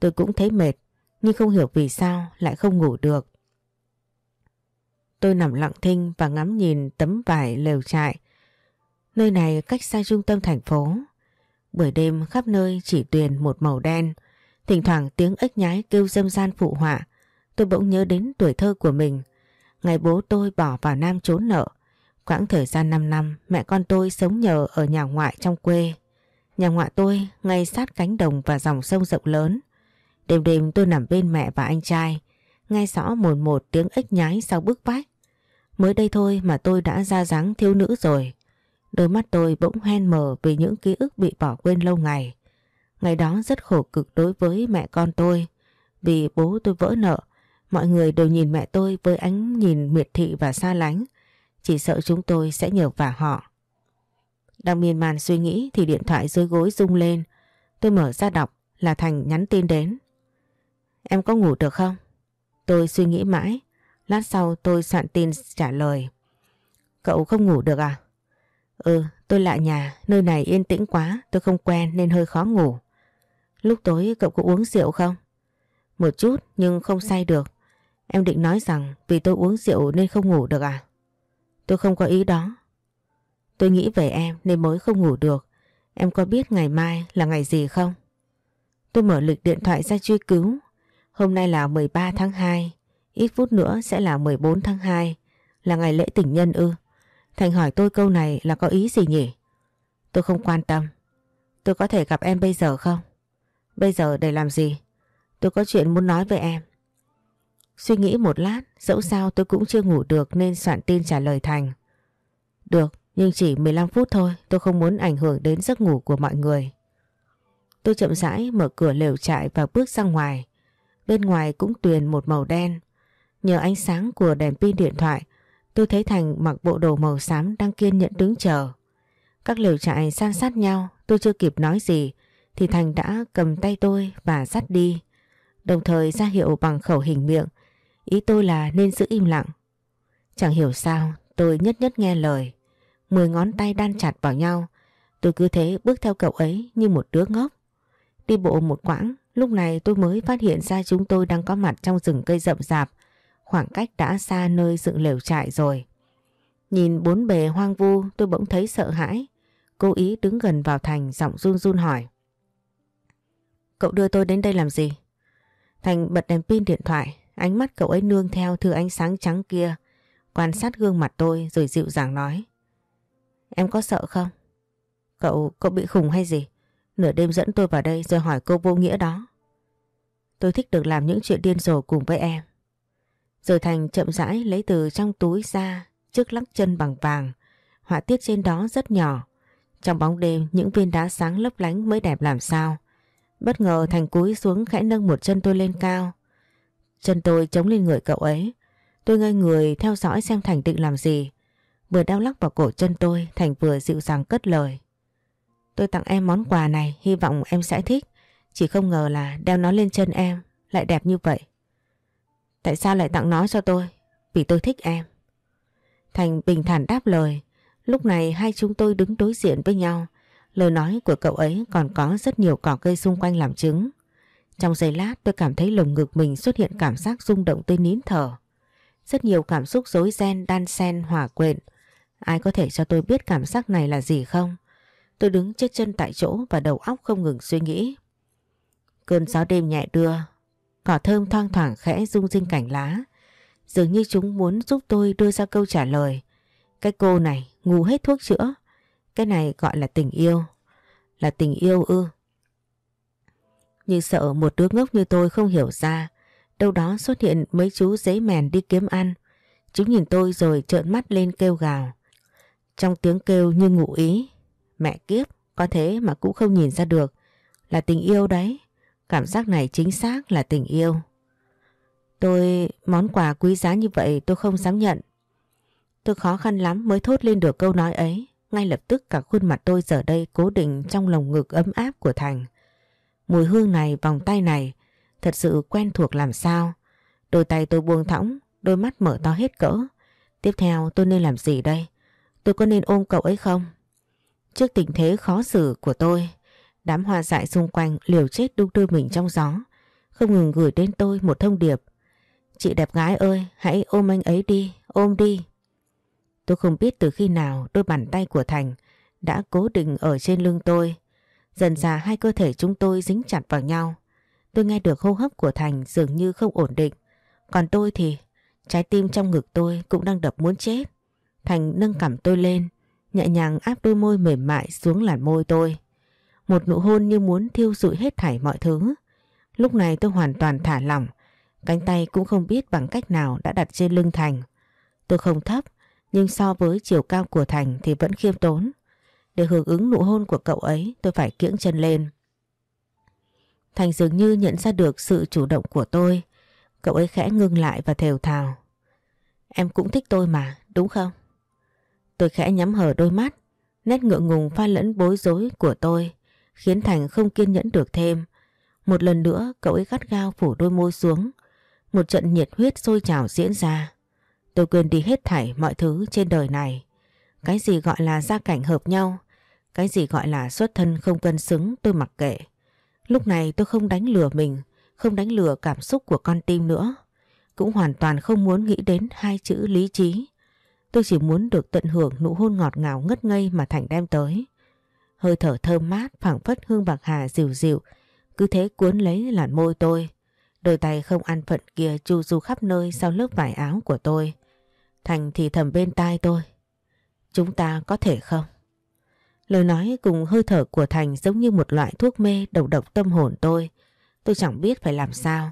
Tôi cũng thấy mệt, nhưng không hiểu vì sao lại không ngủ được. Tôi nằm lặng thinh và ngắm nhìn tấm vải lều trại. Nơi này cách xa trung tâm thành phố. Buổi đêm khắp nơi chỉ tuyền một màu đen. Thỉnh thoảng tiếng ếch nhái kêu dâm gian phụ họa. Tôi bỗng nhớ đến tuổi thơ của mình. Ngày bố tôi bỏ vào Nam trốn nợ. Quãng thời gian 5 năm, mẹ con tôi sống nhờ ở nhà ngoại trong quê. Nhà ngoại tôi ngay sát cánh đồng và dòng sông rộng lớn. Đêm đêm tôi nằm bên mẹ và anh trai. Nghe rõ một một tiếng ếch nhái sau bức vách. Mới đây thôi mà tôi đã ra dáng thiếu nữ rồi. Đôi mắt tôi bỗng hoen mờ vì những ký ức bị bỏ quên lâu ngày. Ngày đó rất khổ cực đối với mẹ con tôi. Vì bố tôi vỡ nợ, Mọi người đều nhìn mẹ tôi với ánh nhìn miệt thị và xa lánh. Chỉ sợ chúng tôi sẽ nhờ vả họ. Đang miên man suy nghĩ thì điện thoại dưới gối rung lên. Tôi mở ra đọc là Thành nhắn tin đến. Em có ngủ được không? Tôi suy nghĩ mãi. Lát sau tôi soạn tin trả lời. Cậu không ngủ được à? Ừ, tôi lại nhà, nơi này yên tĩnh quá, tôi không quen nên hơi khó ngủ. Lúc tối cậu có uống rượu không? Một chút nhưng không say được. Em định nói rằng vì tôi uống rượu nên không ngủ được à? Tôi không có ý đó. Tôi nghĩ về em nên mới không ngủ được. Em có biết ngày mai là ngày gì không? Tôi mở lịch điện thoại ra truy cứu. Hôm nay là 13 tháng 2. Ít phút nữa sẽ là 14 tháng 2. Là ngày lễ tình nhân ư. Thành hỏi tôi câu này là có ý gì nhỉ? Tôi không quan tâm. Tôi có thể gặp em bây giờ không? Bây giờ để làm gì? Tôi có chuyện muốn nói với em. Suy nghĩ một lát, dẫu sao tôi cũng chưa ngủ được nên soạn tin trả lời Thành. Được, nhưng chỉ 15 phút thôi, tôi không muốn ảnh hưởng đến giấc ngủ của mọi người. Tôi chậm rãi mở cửa lều trại và bước ra ngoài. Bên ngoài cũng tuyền một màu đen. Nhờ ánh sáng của đèn pin điện thoại, tôi thấy Thành mặc bộ đồ màu xám đang kiên nhẫn đứng chờ. Các lều trại san sát nhau, tôi chưa kịp nói gì thì Thành đã cầm tay tôi và dắt đi. Đồng thời ra hiệu bằng khẩu hình miệng Ý tôi là nên giữ im lặng. Chẳng hiểu sao tôi nhất nhất nghe lời. Mười ngón tay đan chặt vào nhau. Tôi cứ thế bước theo cậu ấy như một đứa ngốc. Đi bộ một quãng Lúc này tôi mới phát hiện ra chúng tôi đang có mặt trong rừng cây rậm rạp, khoảng cách đã xa nơi dựng lều trại rồi. Nhìn bốn bề hoang vu tôi bỗng thấy sợ hãi, cố ý đứng gần vào Thành giọng run run hỏi. Cậu đưa tôi đến đây làm gì? Thành bật đèn pin điện thoại, ánh mắt cậu ấy nương theo thứ ánh sáng trắng kia, quan sát gương mặt tôi rồi dịu dàng nói. Em có sợ không? Cậu, cậu bị khùng hay gì? Nửa đêm dẫn tôi vào đây rồi hỏi cô vô nghĩa đó. Tôi thích được làm những chuyện điên rồ cùng với em. Rồi Thành chậm rãi lấy từ trong túi ra chiếc lắc chân bằng vàng. Họa tiết trên đó rất nhỏ. Trong bóng đêm những viên đá sáng lấp lánh mới đẹp làm sao. Bất ngờ Thành cúi xuống khẽ nâng một chân tôi lên cao. Chân tôi chống lên người cậu ấy. Tôi ngây người theo dõi xem Thành định làm gì. Vừa đau lắc vào cổ chân tôi, Thành vừa dịu dàng cất lời. Tôi tặng em món quà này, hy vọng em sẽ thích. Chỉ không ngờ là đeo nó lên chân em, lại đẹp như vậy. Tại sao lại tặng nó cho tôi? Vì tôi thích em. Thành bình thản đáp lời. Lúc này hai chúng tôi đứng đối diện với nhau. Lời nói của cậu ấy còn có rất nhiều cỏ cây xung quanh làm chứng. Trong giây lát tôi cảm thấy lồng ngực mình xuất hiện cảm giác rung động tới nín thở. Rất nhiều cảm xúc rối ren đan xen hòa quyện. Ai có thể cho tôi biết cảm giác này là gì không? Tôi đứng chết chân tại chỗ và đầu óc không ngừng suy nghĩ. Cơn gió đêm nhẹ đưa, cỏ thơm thoang thoảng khẽ rung rinh cảnh lá. Dường như chúng muốn giúp tôi đưa ra câu trả lời. Cái cô này ngu hết thuốc chữa. Cái này gọi là tình yêu. Là tình yêu ư. Như sợ một đứa ngốc như tôi không hiểu ra. Đâu đó xuất hiện mấy chú giấy mèn đi kiếm ăn. Chúng nhìn tôi rồi trợn mắt lên kêu gào. Trong tiếng kêu như ngụ ý. Mẹ kiếp, có thế mà cũng không nhìn ra được. Là tình yêu đấy. Cảm giác này chính xác là tình yêu. Tôi, món quà quý giá như vậy tôi không dám nhận. Tôi khó khăn lắm mới thốt lên được câu nói ấy. Ngay lập tức cả khuôn mặt tôi giờ đây cố định trong lồng ngực ấm áp của Thành. Mùi hương này, vòng tay này, thật sự quen thuộc làm sao. Đôi tay tôi buông thõng, đôi mắt mở to hết cỡ. Tiếp theo tôi nên làm gì đây? Tôi có nên ôm cậu ấy không? Trước tình thế khó xử của tôi, đám hoa dại xung quanh liều chết đung đưa mình trong gió, không ngừng gửi đến tôi một thông điệp. Chị đẹp gái ơi, hãy ôm anh ấy đi, ôm đi. Tôi không biết từ khi nào đôi bàn tay của Thành đã cố định ở trên lưng tôi. Dần ra hai cơ thể chúng tôi dính chặt vào nhau. Tôi nghe được hô hấp của Thành dường như không ổn định. Còn tôi thì trái tim trong ngực tôi cũng đang đập muốn chết. Thành nâng cằm tôi lên, nhẹ nhàng áp đôi môi mềm mại xuống làn môi tôi. Một nụ hôn như muốn thiêu rụi hết thảy mọi thứ. Lúc này tôi hoàn toàn thả lỏng, cánh tay cũng không biết bằng cách nào đã đặt trên lưng Thành. Tôi không thấp, nhưng so với chiều cao của Thành thì vẫn khiêm tốn. Để hưởng ứng nụ hôn của cậu ấy tôi phải kiễng chân lên. Thành dường như nhận ra được sự chủ động của tôi. Cậu ấy khẽ ngưng lại và thều thào. Em cũng thích tôi mà, đúng không? Tôi khẽ nhắm hờ đôi mắt. Nét ngượng ngùng pha lẫn bối rối của tôi khiến Thành không kiên nhẫn được thêm. Một lần nữa cậu ấy gắt gao phủ đôi môi xuống. Một trận nhiệt huyết sôi trào diễn ra. Tôi quên đi hết thảy mọi thứ trên đời này. Cái gì gọi là gia cảnh hợp nhau, cái gì gọi là xuất thân không cân xứng tôi mặc kệ. Lúc này tôi không đánh lừa mình, không đánh lừa cảm xúc của con tim nữa. Cũng hoàn toàn không muốn nghĩ đến hai chữ lý trí. Tôi chỉ muốn được tận hưởng nụ hôn ngọt ngào ngất ngây mà Thành đem tới. Hơi thở thơm mát phảng phất hương bạc hà dịu dịu, cứ thế cuốn lấy làn môi tôi. Đôi tay không ăn phận kia chu du khắp nơi sau lớp vải áo của tôi. Thành thì thầm bên tai tôi. Chúng ta có thể không? Lời nói cùng hơi thở của Thành giống như một loại thuốc mê đầu độc tâm hồn tôi. Tôi chẳng biết phải làm sao.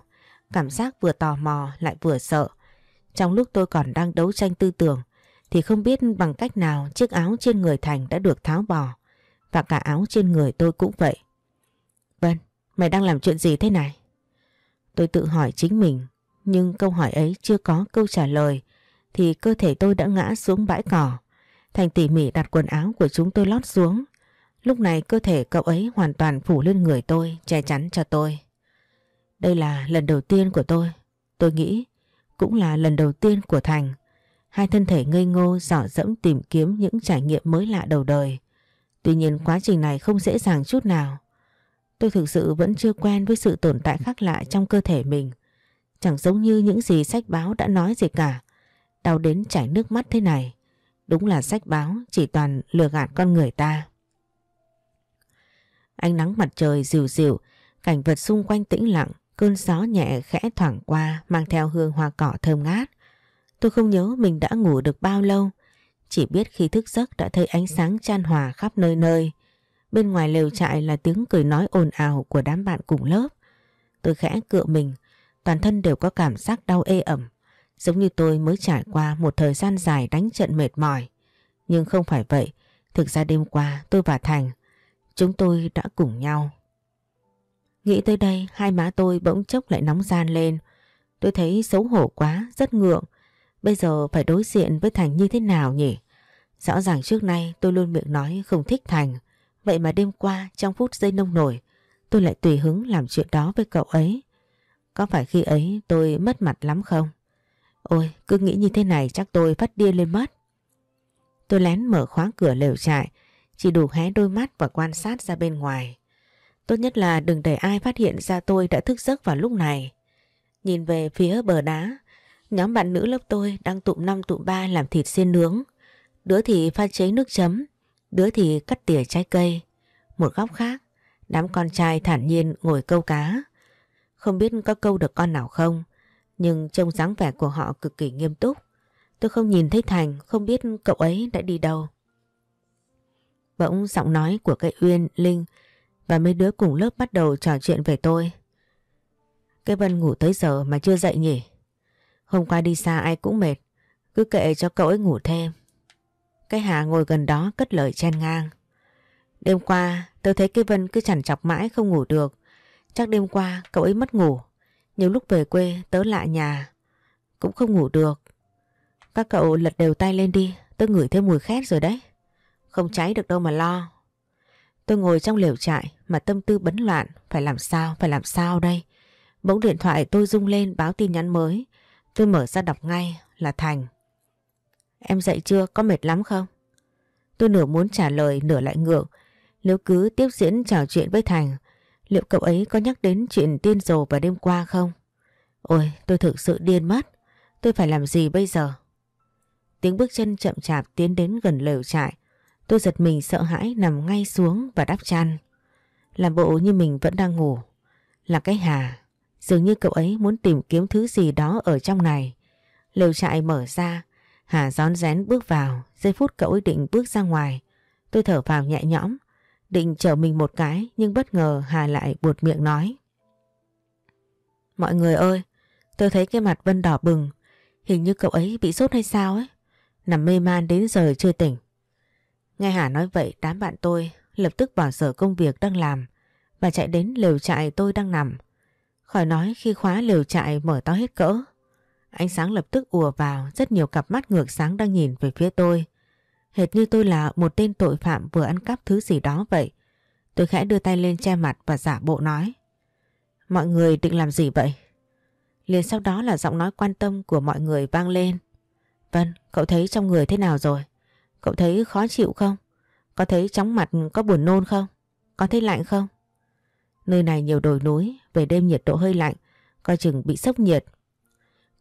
Cảm giác vừa tò mò lại vừa sợ. Trong lúc tôi còn đang đấu tranh tư tưởng thì không biết bằng cách nào chiếc áo trên người Thành đã được tháo bỏ. Và cả áo trên người tôi cũng vậy. Vân, mày đang làm chuyện gì thế này? Tôi tự hỏi chính mình, nhưng câu hỏi ấy chưa có câu trả lời thì cơ thể tôi đã ngã xuống bãi cỏ. Thành tỉ mỉ đặt quần áo của chúng tôi lót xuống. Lúc này cơ thể cậu ấy hoàn toàn phủ lên người tôi, che chắn cho tôi. Đây là lần đầu tiên của tôi. Tôi nghĩ cũng là lần đầu tiên của Thành. Hai thân thể ngây ngô dỏ dẫm tìm kiếm những trải nghiệm mới lạ đầu đời. Tuy nhiên quá trình này không dễ dàng chút nào. Tôi thực sự vẫn chưa quen với sự tồn tại khác lạ trong cơ thể mình. Chẳng giống như những gì sách báo đã nói gì cả. Đau đến chảy nước mắt thế này. Đúng là sách báo chỉ toàn lừa gạt con người ta. Ánh nắng mặt trời dịu dịu, cảnh vật xung quanh tĩnh lặng, cơn gió nhẹ khẽ thoảng qua mang theo hương hoa cỏ thơm ngát. Tôi không nhớ mình đã ngủ được bao lâu, chỉ biết khi thức giấc đã thấy ánh sáng chan hòa khắp nơi nơi. Bên ngoài lều trại là tiếng cười nói ồn ào của đám bạn cùng lớp. Tôi khẽ cựa mình, toàn thân đều có cảm giác đau ê ẩm, giống như tôi mới trải qua một thời gian dài đánh trận mệt mỏi. Nhưng không phải vậy, thực ra đêm qua tôi và Thành, chúng tôi đã cùng nhau. Nghĩ tới đây, hai má tôi bỗng chốc lại nóng gian lên. Tôi thấy xấu hổ quá, rất ngượng. Bây giờ phải đối diện với Thành như thế nào nhỉ? Rõ ràng trước nay tôi luôn miệng nói không thích Thành. Vậy mà đêm qua trong phút giây nông nổi tôi lại tùy hứng làm chuyện đó với cậu ấy. Có phải khi ấy tôi mất mặt lắm không? Ôi cứ nghĩ như thế này chắc tôi phát điên lên mất. Tôi lén mở khóa cửa lều trại chỉ đủ hé đôi mắt và quan sát ra bên ngoài. Tốt nhất là đừng để ai phát hiện ra tôi đã thức giấc vào lúc này. Nhìn về phía bờ đá, nhóm bạn nữ lớp tôi đang tụm năm tụm ba làm thịt xiên nướng. Đứa thì pha chế nước chấm, đứa thì cắt tỉa trái cây. Một góc khác, đám con trai thản nhiên ngồi câu cá. Không biết có câu được con nào không, nhưng trông dáng vẻ của họ cực kỳ nghiêm túc. Tôi không nhìn thấy Thành, không biết cậu ấy đã đi đâu. Bỗng giọng nói của cây Uyên, Linh và mấy đứa cùng lớp bắt đầu trò chuyện về tôi. Cái Vân ngủ tới giờ mà chưa dậy nhỉ? Hôm qua đi xa ai cũng mệt, cứ kệ cho cậu ấy ngủ thêm. Cái Hà ngồi gần đó cất lời chen ngang. Đêm qua tôi thấy cái Vân cứ chằn chọc mãi không ngủ được. Chắc đêm qua cậu ấy mất ngủ. Nhiều lúc về quê tớ lạ nhà. Cũng không ngủ được. Các cậu lật đều tay lên đi. Tớ ngửi thấy mùi khét rồi đấy. Không cháy được đâu mà lo. Tôi ngồi trong lều trại mà tâm tư bấn loạn. Phải làm sao, phải làm sao đây? Bỗng điện thoại tôi rung lên báo tin nhắn mới. Tôi mở ra đọc ngay là Thành. Em dậy chưa? Có mệt lắm không? Tôi nửa muốn trả lời nửa lại ngượng. Nếu cứ tiếp diễn trò chuyện với Thành, liệu cậu ấy có nhắc đến chuyện tiên rồ vào đêm qua không? Ôi, tôi thực sự điên mất. Tôi phải làm gì bây giờ? Tiếng bước chân chậm chạp tiến đến gần lều trại. Tôi giật mình sợ hãi nằm ngay xuống và đắp chăn. Làm bộ như mình vẫn đang ngủ. Là cái Hà. Dường như cậu ấy muốn tìm kiếm thứ gì đó ở trong này. Lều trại mở ra. Hà gión rén bước vào. Giây phút cậu ấy định bước ra ngoài. Tôi thở vào nhẹ nhõm. Định chở mình một cái nhưng bất ngờ Hà lại buột miệng nói. Mọi người ơi, tôi thấy cái mặt Vân đỏ bừng. Hình như cậu ấy bị sốt hay sao ấy. Nằm mê man đến giờ chưa tỉnh. Nghe Hà nói vậy đám bạn tôi lập tức bỏ sở công việc đang làm và chạy đến lều trại tôi đang nằm. Khỏi nói khi khóa lều trại mở to hết cỡ. Ánh sáng lập tức ùa vào rất nhiều cặp mắt ngược sáng đang nhìn về phía tôi. Hệt như tôi là một tên tội phạm vừa ăn cắp thứ gì đó vậy. Tôi khẽ đưa tay lên che mặt và giả bộ nói. Mọi người định làm gì vậy? Liền sau đó là giọng nói quan tâm của mọi người vang lên. Vân, cậu thấy trong người thế nào rồi? Cậu thấy khó chịu không? Có thấy chóng mặt có buồn nôn không? Có thấy lạnh không? Nơi này nhiều đồi núi, về đêm nhiệt độ hơi lạnh, coi chừng bị sốc nhiệt.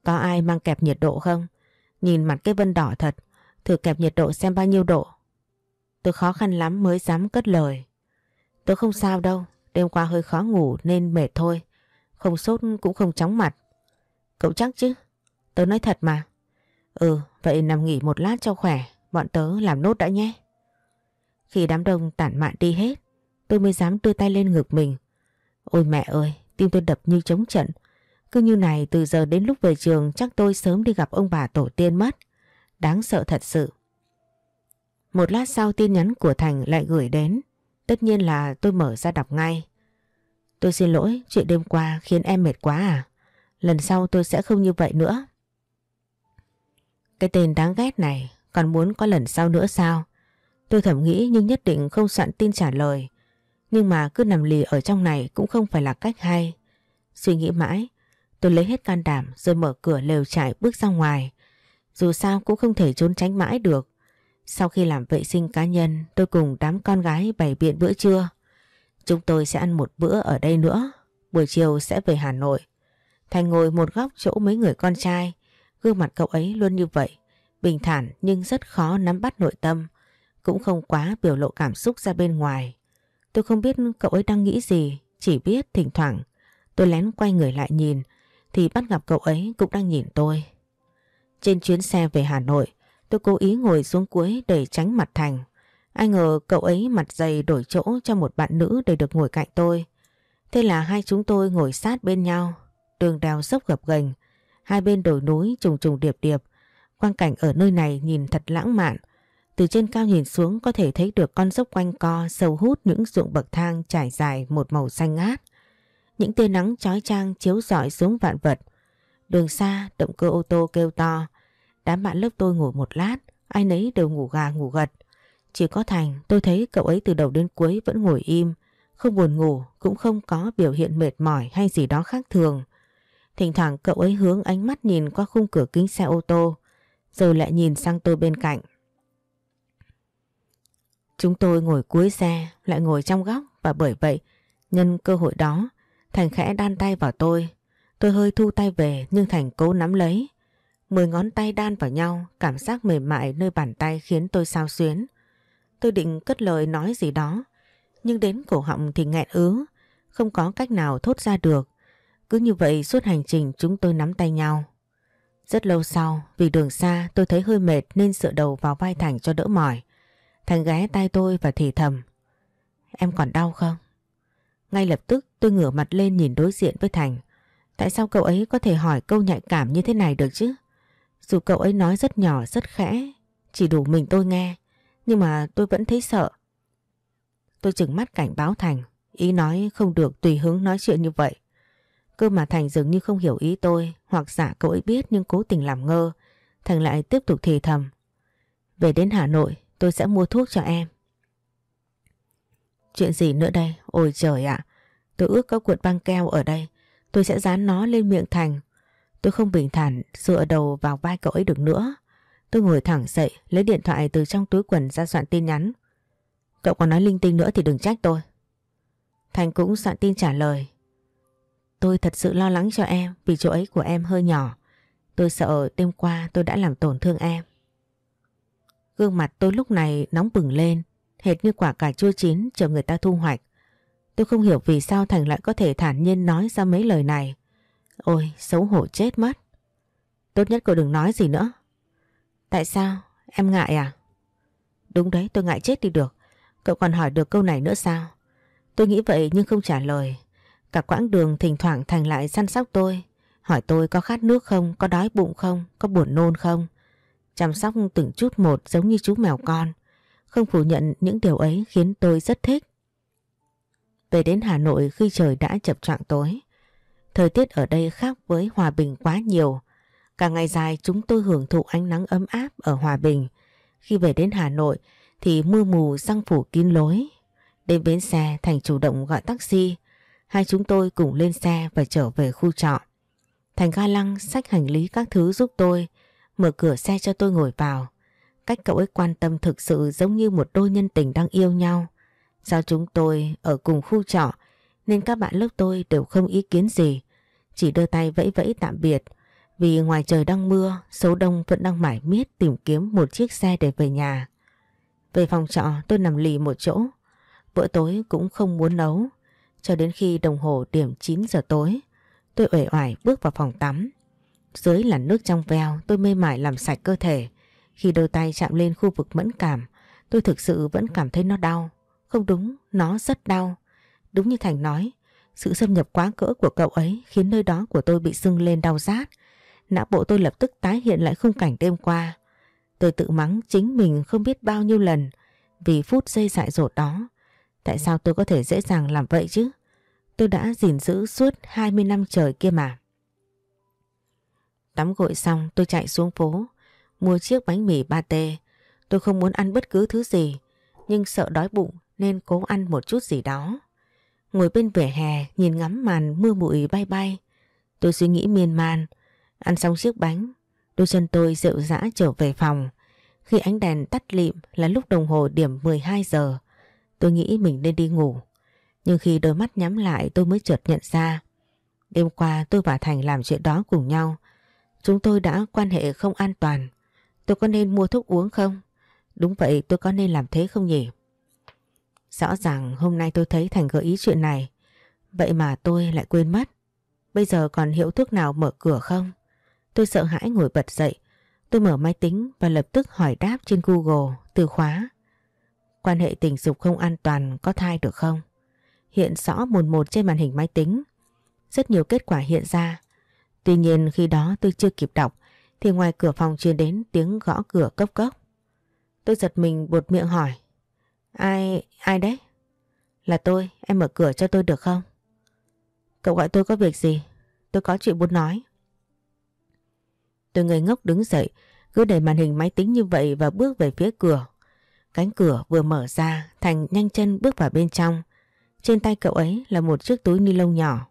Có ai mang kẹp nhiệt độ không? Nhìn mặt cái vân đỏ thật, thử kẹp nhiệt độ xem bao nhiêu độ. Tôi khó khăn lắm mới dám cất lời. Tôi không sao đâu, đêm qua hơi khó ngủ nên mệt thôi. Không sốt cũng không chóng mặt. Cậu chắc chứ? Tớ nói thật mà. Ừ, vậy nằm nghỉ một lát cho khỏe, bọn tớ làm nốt đã nhé. Khi đám đông tản mạn đi hết, tôi mới dám đưa tay lên ngực mình. Ôi mẹ ơi, tim tôi đập như trống trận. Cứ như này từ giờ đến lúc về trường chắc tôi sớm đi gặp ông bà tổ tiên mất. Đáng sợ thật sự. Một lát sau tin nhắn của Thành lại gửi đến. Tất nhiên là tôi mở ra đọc ngay. Tôi xin lỗi, chuyện đêm qua khiến em mệt quá à? Lần sau tôi sẽ không như vậy nữa. Cái tên đáng ghét này còn muốn có lần sau nữa sao? Tôi thầm nghĩ nhưng nhất định không soạn tin trả lời. Nhưng mà cứ nằm lì ở trong này cũng không phải là cách hay. Suy nghĩ mãi, tôi lấy hết can đảm rồi mở cửa lều trại bước ra ngoài. Dù sao cũng không thể trốn tránh mãi được. Sau khi làm vệ sinh cá nhân, tôi cùng đám con gái bày biện bữa trưa. Chúng tôi sẽ ăn một bữa ở đây nữa. Buổi chiều sẽ về Hà Nội. Thành ngồi một góc chỗ mấy người con trai. Gương mặt cậu ấy luôn như vậy. Bình thản nhưng rất khó nắm bắt nội tâm. Cũng không quá biểu lộ cảm xúc ra bên ngoài. Tôi không biết cậu ấy đang nghĩ gì. Chỉ biết thỉnh thoảng tôi lén quay người lại nhìn. Thì bắt gặp cậu ấy cũng đang nhìn tôi. Trên chuyến xe về Hà Nội. Tôi cố ý ngồi xuống cuối để tránh mặt Thành. Ai ngờ cậu ấy mặt dày đổi chỗ cho một bạn nữ để được ngồi cạnh tôi. Thế là hai chúng tôi ngồi sát bên nhau. Đường đèo dốc gập ghềnh, hai bên đồi núi trùng trùng điệp điệp. Quang cảnh ở nơi này nhìn thật lãng mạn. Từ trên cao nhìn xuống có thể thấy được con dốc quanh co sâu hút những ruộng bậc thang trải dài một màu xanh ngát. Những tia nắng chói chang chiếu rọi xuống vạn vật. Đường xa, động cơ ô tô kêu to. Đám bạn lớp tôi ngủ một lát, ai nấy đều ngủ gà ngủ gật. Chỉ có Thành tôi thấy cậu ấy từ đầu đến cuối vẫn ngồi im, không buồn ngủ cũng không có biểu hiện mệt mỏi hay gì đó khác thường. Thỉnh thoảng cậu ấy hướng ánh mắt nhìn qua khung cửa kính xe ô tô, rồi lại nhìn sang tôi bên cạnh. Chúng tôi ngồi cuối xe, lại ngồi trong góc và bởi vậy, nhân cơ hội đó, Thành khẽ đan tay vào tôi. Tôi hơi thu tay về nhưng Thành cố nắm lấy. Mười ngón tay đan vào nhau, cảm giác mềm mại nơi bàn tay khiến tôi sao xuyến. Tôi định cất lời nói gì đó, nhưng đến cổ họng thì nghẹn ứ, không có cách nào thốt ra được. Cứ như vậy suốt hành trình chúng tôi nắm tay nhau. Rất lâu sau, vì đường xa tôi thấy hơi mệt nên dựa đầu vào vai Thành cho đỡ mỏi. Thành ghé tay tôi và thì thầm. Em còn đau không? Ngay lập tức tôi ngửa mặt lên nhìn đối diện với Thành. Tại sao cậu ấy có thể hỏi câu nhạy cảm như thế này được chứ? Dù cậu ấy nói rất nhỏ, rất khẽ, chỉ đủ mình tôi nghe, nhưng mà tôi vẫn thấy sợ. Tôi chừng mắt cảnh báo Thành, ý nói không được tùy hứng nói chuyện như vậy. Cơ mà Thành dường như không hiểu ý tôi, hoặc giả cậu ấy biết nhưng cố tình làm ngơ. Thành lại tiếp tục thì thầm. Về đến Hà Nội, tôi sẽ mua thuốc cho em. Chuyện gì nữa đây? Ôi trời ạ! tôi ước có cuộn băng keo ở đây. Tôi sẽ dán nó lên miệng Thành. Tôi không bình thản dựa đầu vào vai cậu ấy được nữa. Tôi ngồi thẳng dậy, lấy điện thoại từ trong túi quần ra soạn tin nhắn. Cậu còn nói linh tinh nữa thì đừng trách tôi. Thành cũng soạn tin trả lời. Tôi thật sự lo lắng cho em vì chỗ ấy của em hơi nhỏ. Tôi sợ đêm qua tôi đã làm tổn thương em. Gương mặt tôi lúc này nóng bừng lên, hệt như quả cà chua chín chờ người ta thu hoạch. Tôi không hiểu vì sao Thành lại có thể thản nhiên nói ra mấy lời này. Ôi, xấu hổ chết mất. Tốt nhất cậu đừng nói gì nữa. Tại sao? Em ngại à? Đúng đấy, tôi ngại chết đi được. Cậu còn hỏi được câu này nữa sao? Tôi nghĩ vậy nhưng không trả lời. Cả quãng đường thỉnh thoảng Thành lại săn sóc tôi. Hỏi tôi có khát nước không, có đói bụng không, có buồn nôn không. Chăm sóc từng chút một giống như chú mèo con. Không phủ nhận những điều ấy khiến tôi rất thích. Về đến Hà Nội khi trời đã chập choạng tối. Thời tiết ở đây khác với Hòa Bình quá nhiều. Cả ngày dài chúng tôi hưởng thụ ánh nắng ấm áp ở Hòa Bình. Khi về đến Hà Nội thì mưa mù răng phủ kín lối. Đến bến xe Thành chủ động gọi taxi. Hai chúng tôi cùng lên xe và trở về khu trọ. Thành ga lăng xách hành lý các thứ giúp tôi, mở cửa xe cho tôi ngồi vào. Cách cậu ấy quan tâm thực sự giống như một đôi nhân tình đang yêu nhau. Do chúng tôi ở cùng khu trọ nên các bạn lớp tôi đều không ý kiến gì. Chỉ đưa tay vẫy vẫy tạm biệt vì ngoài trời đang mưa, số đông vẫn đang mải miết tìm kiếm một chiếc xe để về nhà. Về phòng trọ tôi nằm lì một chỗ. Bữa tối cũng không muốn nấu. Cho đến khi đồng hồ điểm 9 giờ tối, tôi uể oải bước vào phòng tắm. Dưới là nước trong veo, tôi mê mải làm sạch cơ thể. Khi đôi tay chạm lên khu vực mẫn cảm, tôi thực sự vẫn cảm thấy nó đau. Không đúng, nó rất đau. Đúng như Thành nói, sự xâm nhập quá cỡ của cậu ấy khiến nơi đó của tôi bị sưng lên đau rát. Não bộ tôi lập tức tái hiện lại khung cảnh đêm qua. Tôi tự mắng chính mình không biết bao nhiêu lần vì phút giây dại dột đó. Tại sao tôi có thể dễ dàng làm vậy chứ? Tôi đã gìn giữ suốt 20 năm trời kia mà. Tắm gội xong tôi chạy xuống phố, mua chiếc bánh mì ba tê. Tôi không muốn ăn bất cứ thứ gì, nhưng sợ đói bụng nên cố ăn một chút gì đó. Ngồi bên vỉa hè nhìn ngắm màn mưa bụi bay bay. Tôi suy nghĩ miên man, ăn xong chiếc bánh, đôi chân tôi rượu dã trở về phòng. Khi ánh đèn tắt lịm là lúc đồng hồ điểm 12 giờ, tôi nghĩ mình nên đi ngủ. Nhưng khi đôi mắt nhắm lại tôi mới chợt nhận ra. Đêm qua tôi và Thành làm chuyện đó cùng nhau. Chúng tôi đã quan hệ không an toàn. Tôi có nên mua thuốc uống không? Đúng vậy tôi có nên làm thế không nhỉ? Rõ ràng hôm nay tôi thấy Thành gợi ý chuyện này. Vậy mà tôi lại quên mất. Bây giờ còn hiệu thuốc nào mở cửa không? Tôi sợ hãi ngồi bật dậy. Tôi mở máy tính và lập tức hỏi đáp trên Google từ khóa. Quan hệ tình dục không an toàn có thai được không? Hiện rõ một một trên màn hình máy tính. Rất nhiều kết quả hiện ra. Tuy nhiên khi đó tôi chưa kịp đọc, thì ngoài cửa phòng truyền đến tiếng gõ cửa cốc cốc. Tôi giật mình buột miệng hỏi. Ai, ai đấy? Là tôi, em mở cửa cho tôi được không? Cậu gọi tôi có việc gì? Tôi có chuyện muốn nói. Tôi người ngốc đứng dậy, cứ để màn hình máy tính như vậy và bước về phía cửa. Cánh cửa vừa mở ra, Thành nhanh chân bước vào bên trong. Trên tay cậu ấy là một chiếc túi ni lông nhỏ.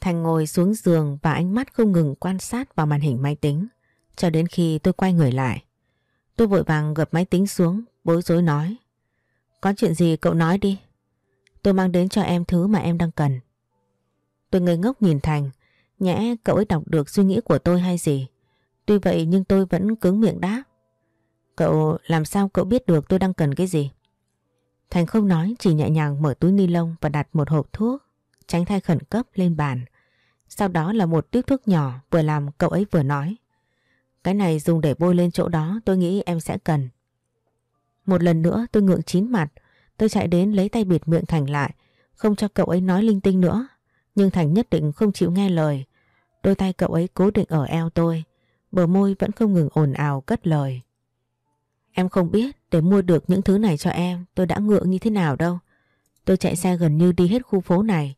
Thành ngồi xuống giường và ánh mắt không ngừng quan sát vào màn hình máy tính. Cho đến khi tôi quay người lại. Tôi vội vàng gập máy tính xuống, bối rối nói. Có chuyện gì cậu nói đi. Tôi mang đến cho em thứ mà em đang cần. Tôi ngây ngốc nhìn Thành. Nhẽ cậu ấy đọc được suy nghĩ của tôi hay gì. Tuy vậy nhưng tôi vẫn cứng miệng đáp. Cậu làm sao cậu biết được tôi đang cần cái gì? Thành không nói, chỉ nhẹ nhàng mở túi ni lông và đặt một hộp thuốc, tránh thai khẩn cấp lên bàn. Sau đó là một tiếp thuốc nhỏ vừa làm cậu ấy vừa nói. Cái này dùng để bôi lên chỗ đó, tôi nghĩ em sẽ cần. Một lần nữa tôi ngượng chín mặt, tôi chạy đến lấy tay bịt miệng Thành lại, không cho cậu ấy nói linh tinh nữa. Nhưng Thành nhất định không chịu nghe lời. Đôi tay cậu ấy cố định ở eo tôi, bờ môi vẫn không ngừng ồn ào cất lời. Em không biết để mua được những thứ này cho em tôi đã ngượng như thế nào đâu. Tôi chạy xe gần như đi hết khu phố này.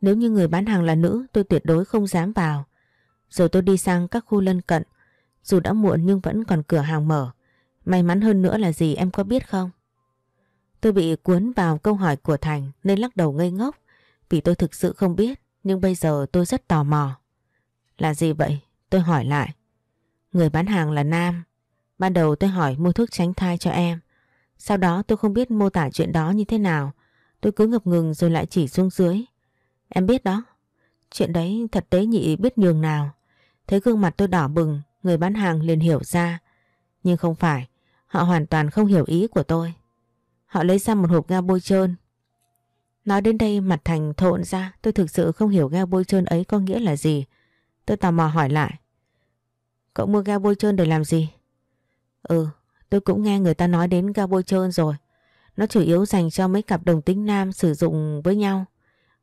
Nếu như người bán hàng là nữ tôi tuyệt đối không dám vào. Rồi tôi đi sang các khu lân cận. Dù đã muộn nhưng vẫn còn cửa hàng mở. May mắn hơn nữa là gì em có biết không? Tôi bị cuốn vào câu hỏi của Thành nên lắc đầu ngây ngốc vì tôi thực sự không biết nhưng bây giờ tôi rất tò mò. Là gì vậy? Tôi hỏi lại. Người bán hàng là Nam. Ban đầu tôi hỏi mua thuốc tránh thai cho em. Sau đó tôi không biết mô tả chuyện đó như thế nào. Tôi cứ ngập ngừng rồi lại chỉ xuống dưới. Em biết đó. Chuyện đấy thật tế nhị biết nhường nào. Thấy gương mặt tôi đỏ bừng, người bán hàng liền hiểu ra. Nhưng không phải, họ hoàn toàn không hiểu ý của tôi. Họ lấy ra một hộp ga bôi trơn. Nói đến đây mặt Thành thộn ra, tôi thực sự không hiểu ga bôi trơn ấy có nghĩa là gì. Tôi tò mò hỏi lại. Cậu mua ga bôi trơn để làm gì? Ừ, tôi cũng nghe người ta nói đến ga bôi trơn rồi. Nó chủ yếu dành cho mấy cặp đồng tính nam sử dụng với nhau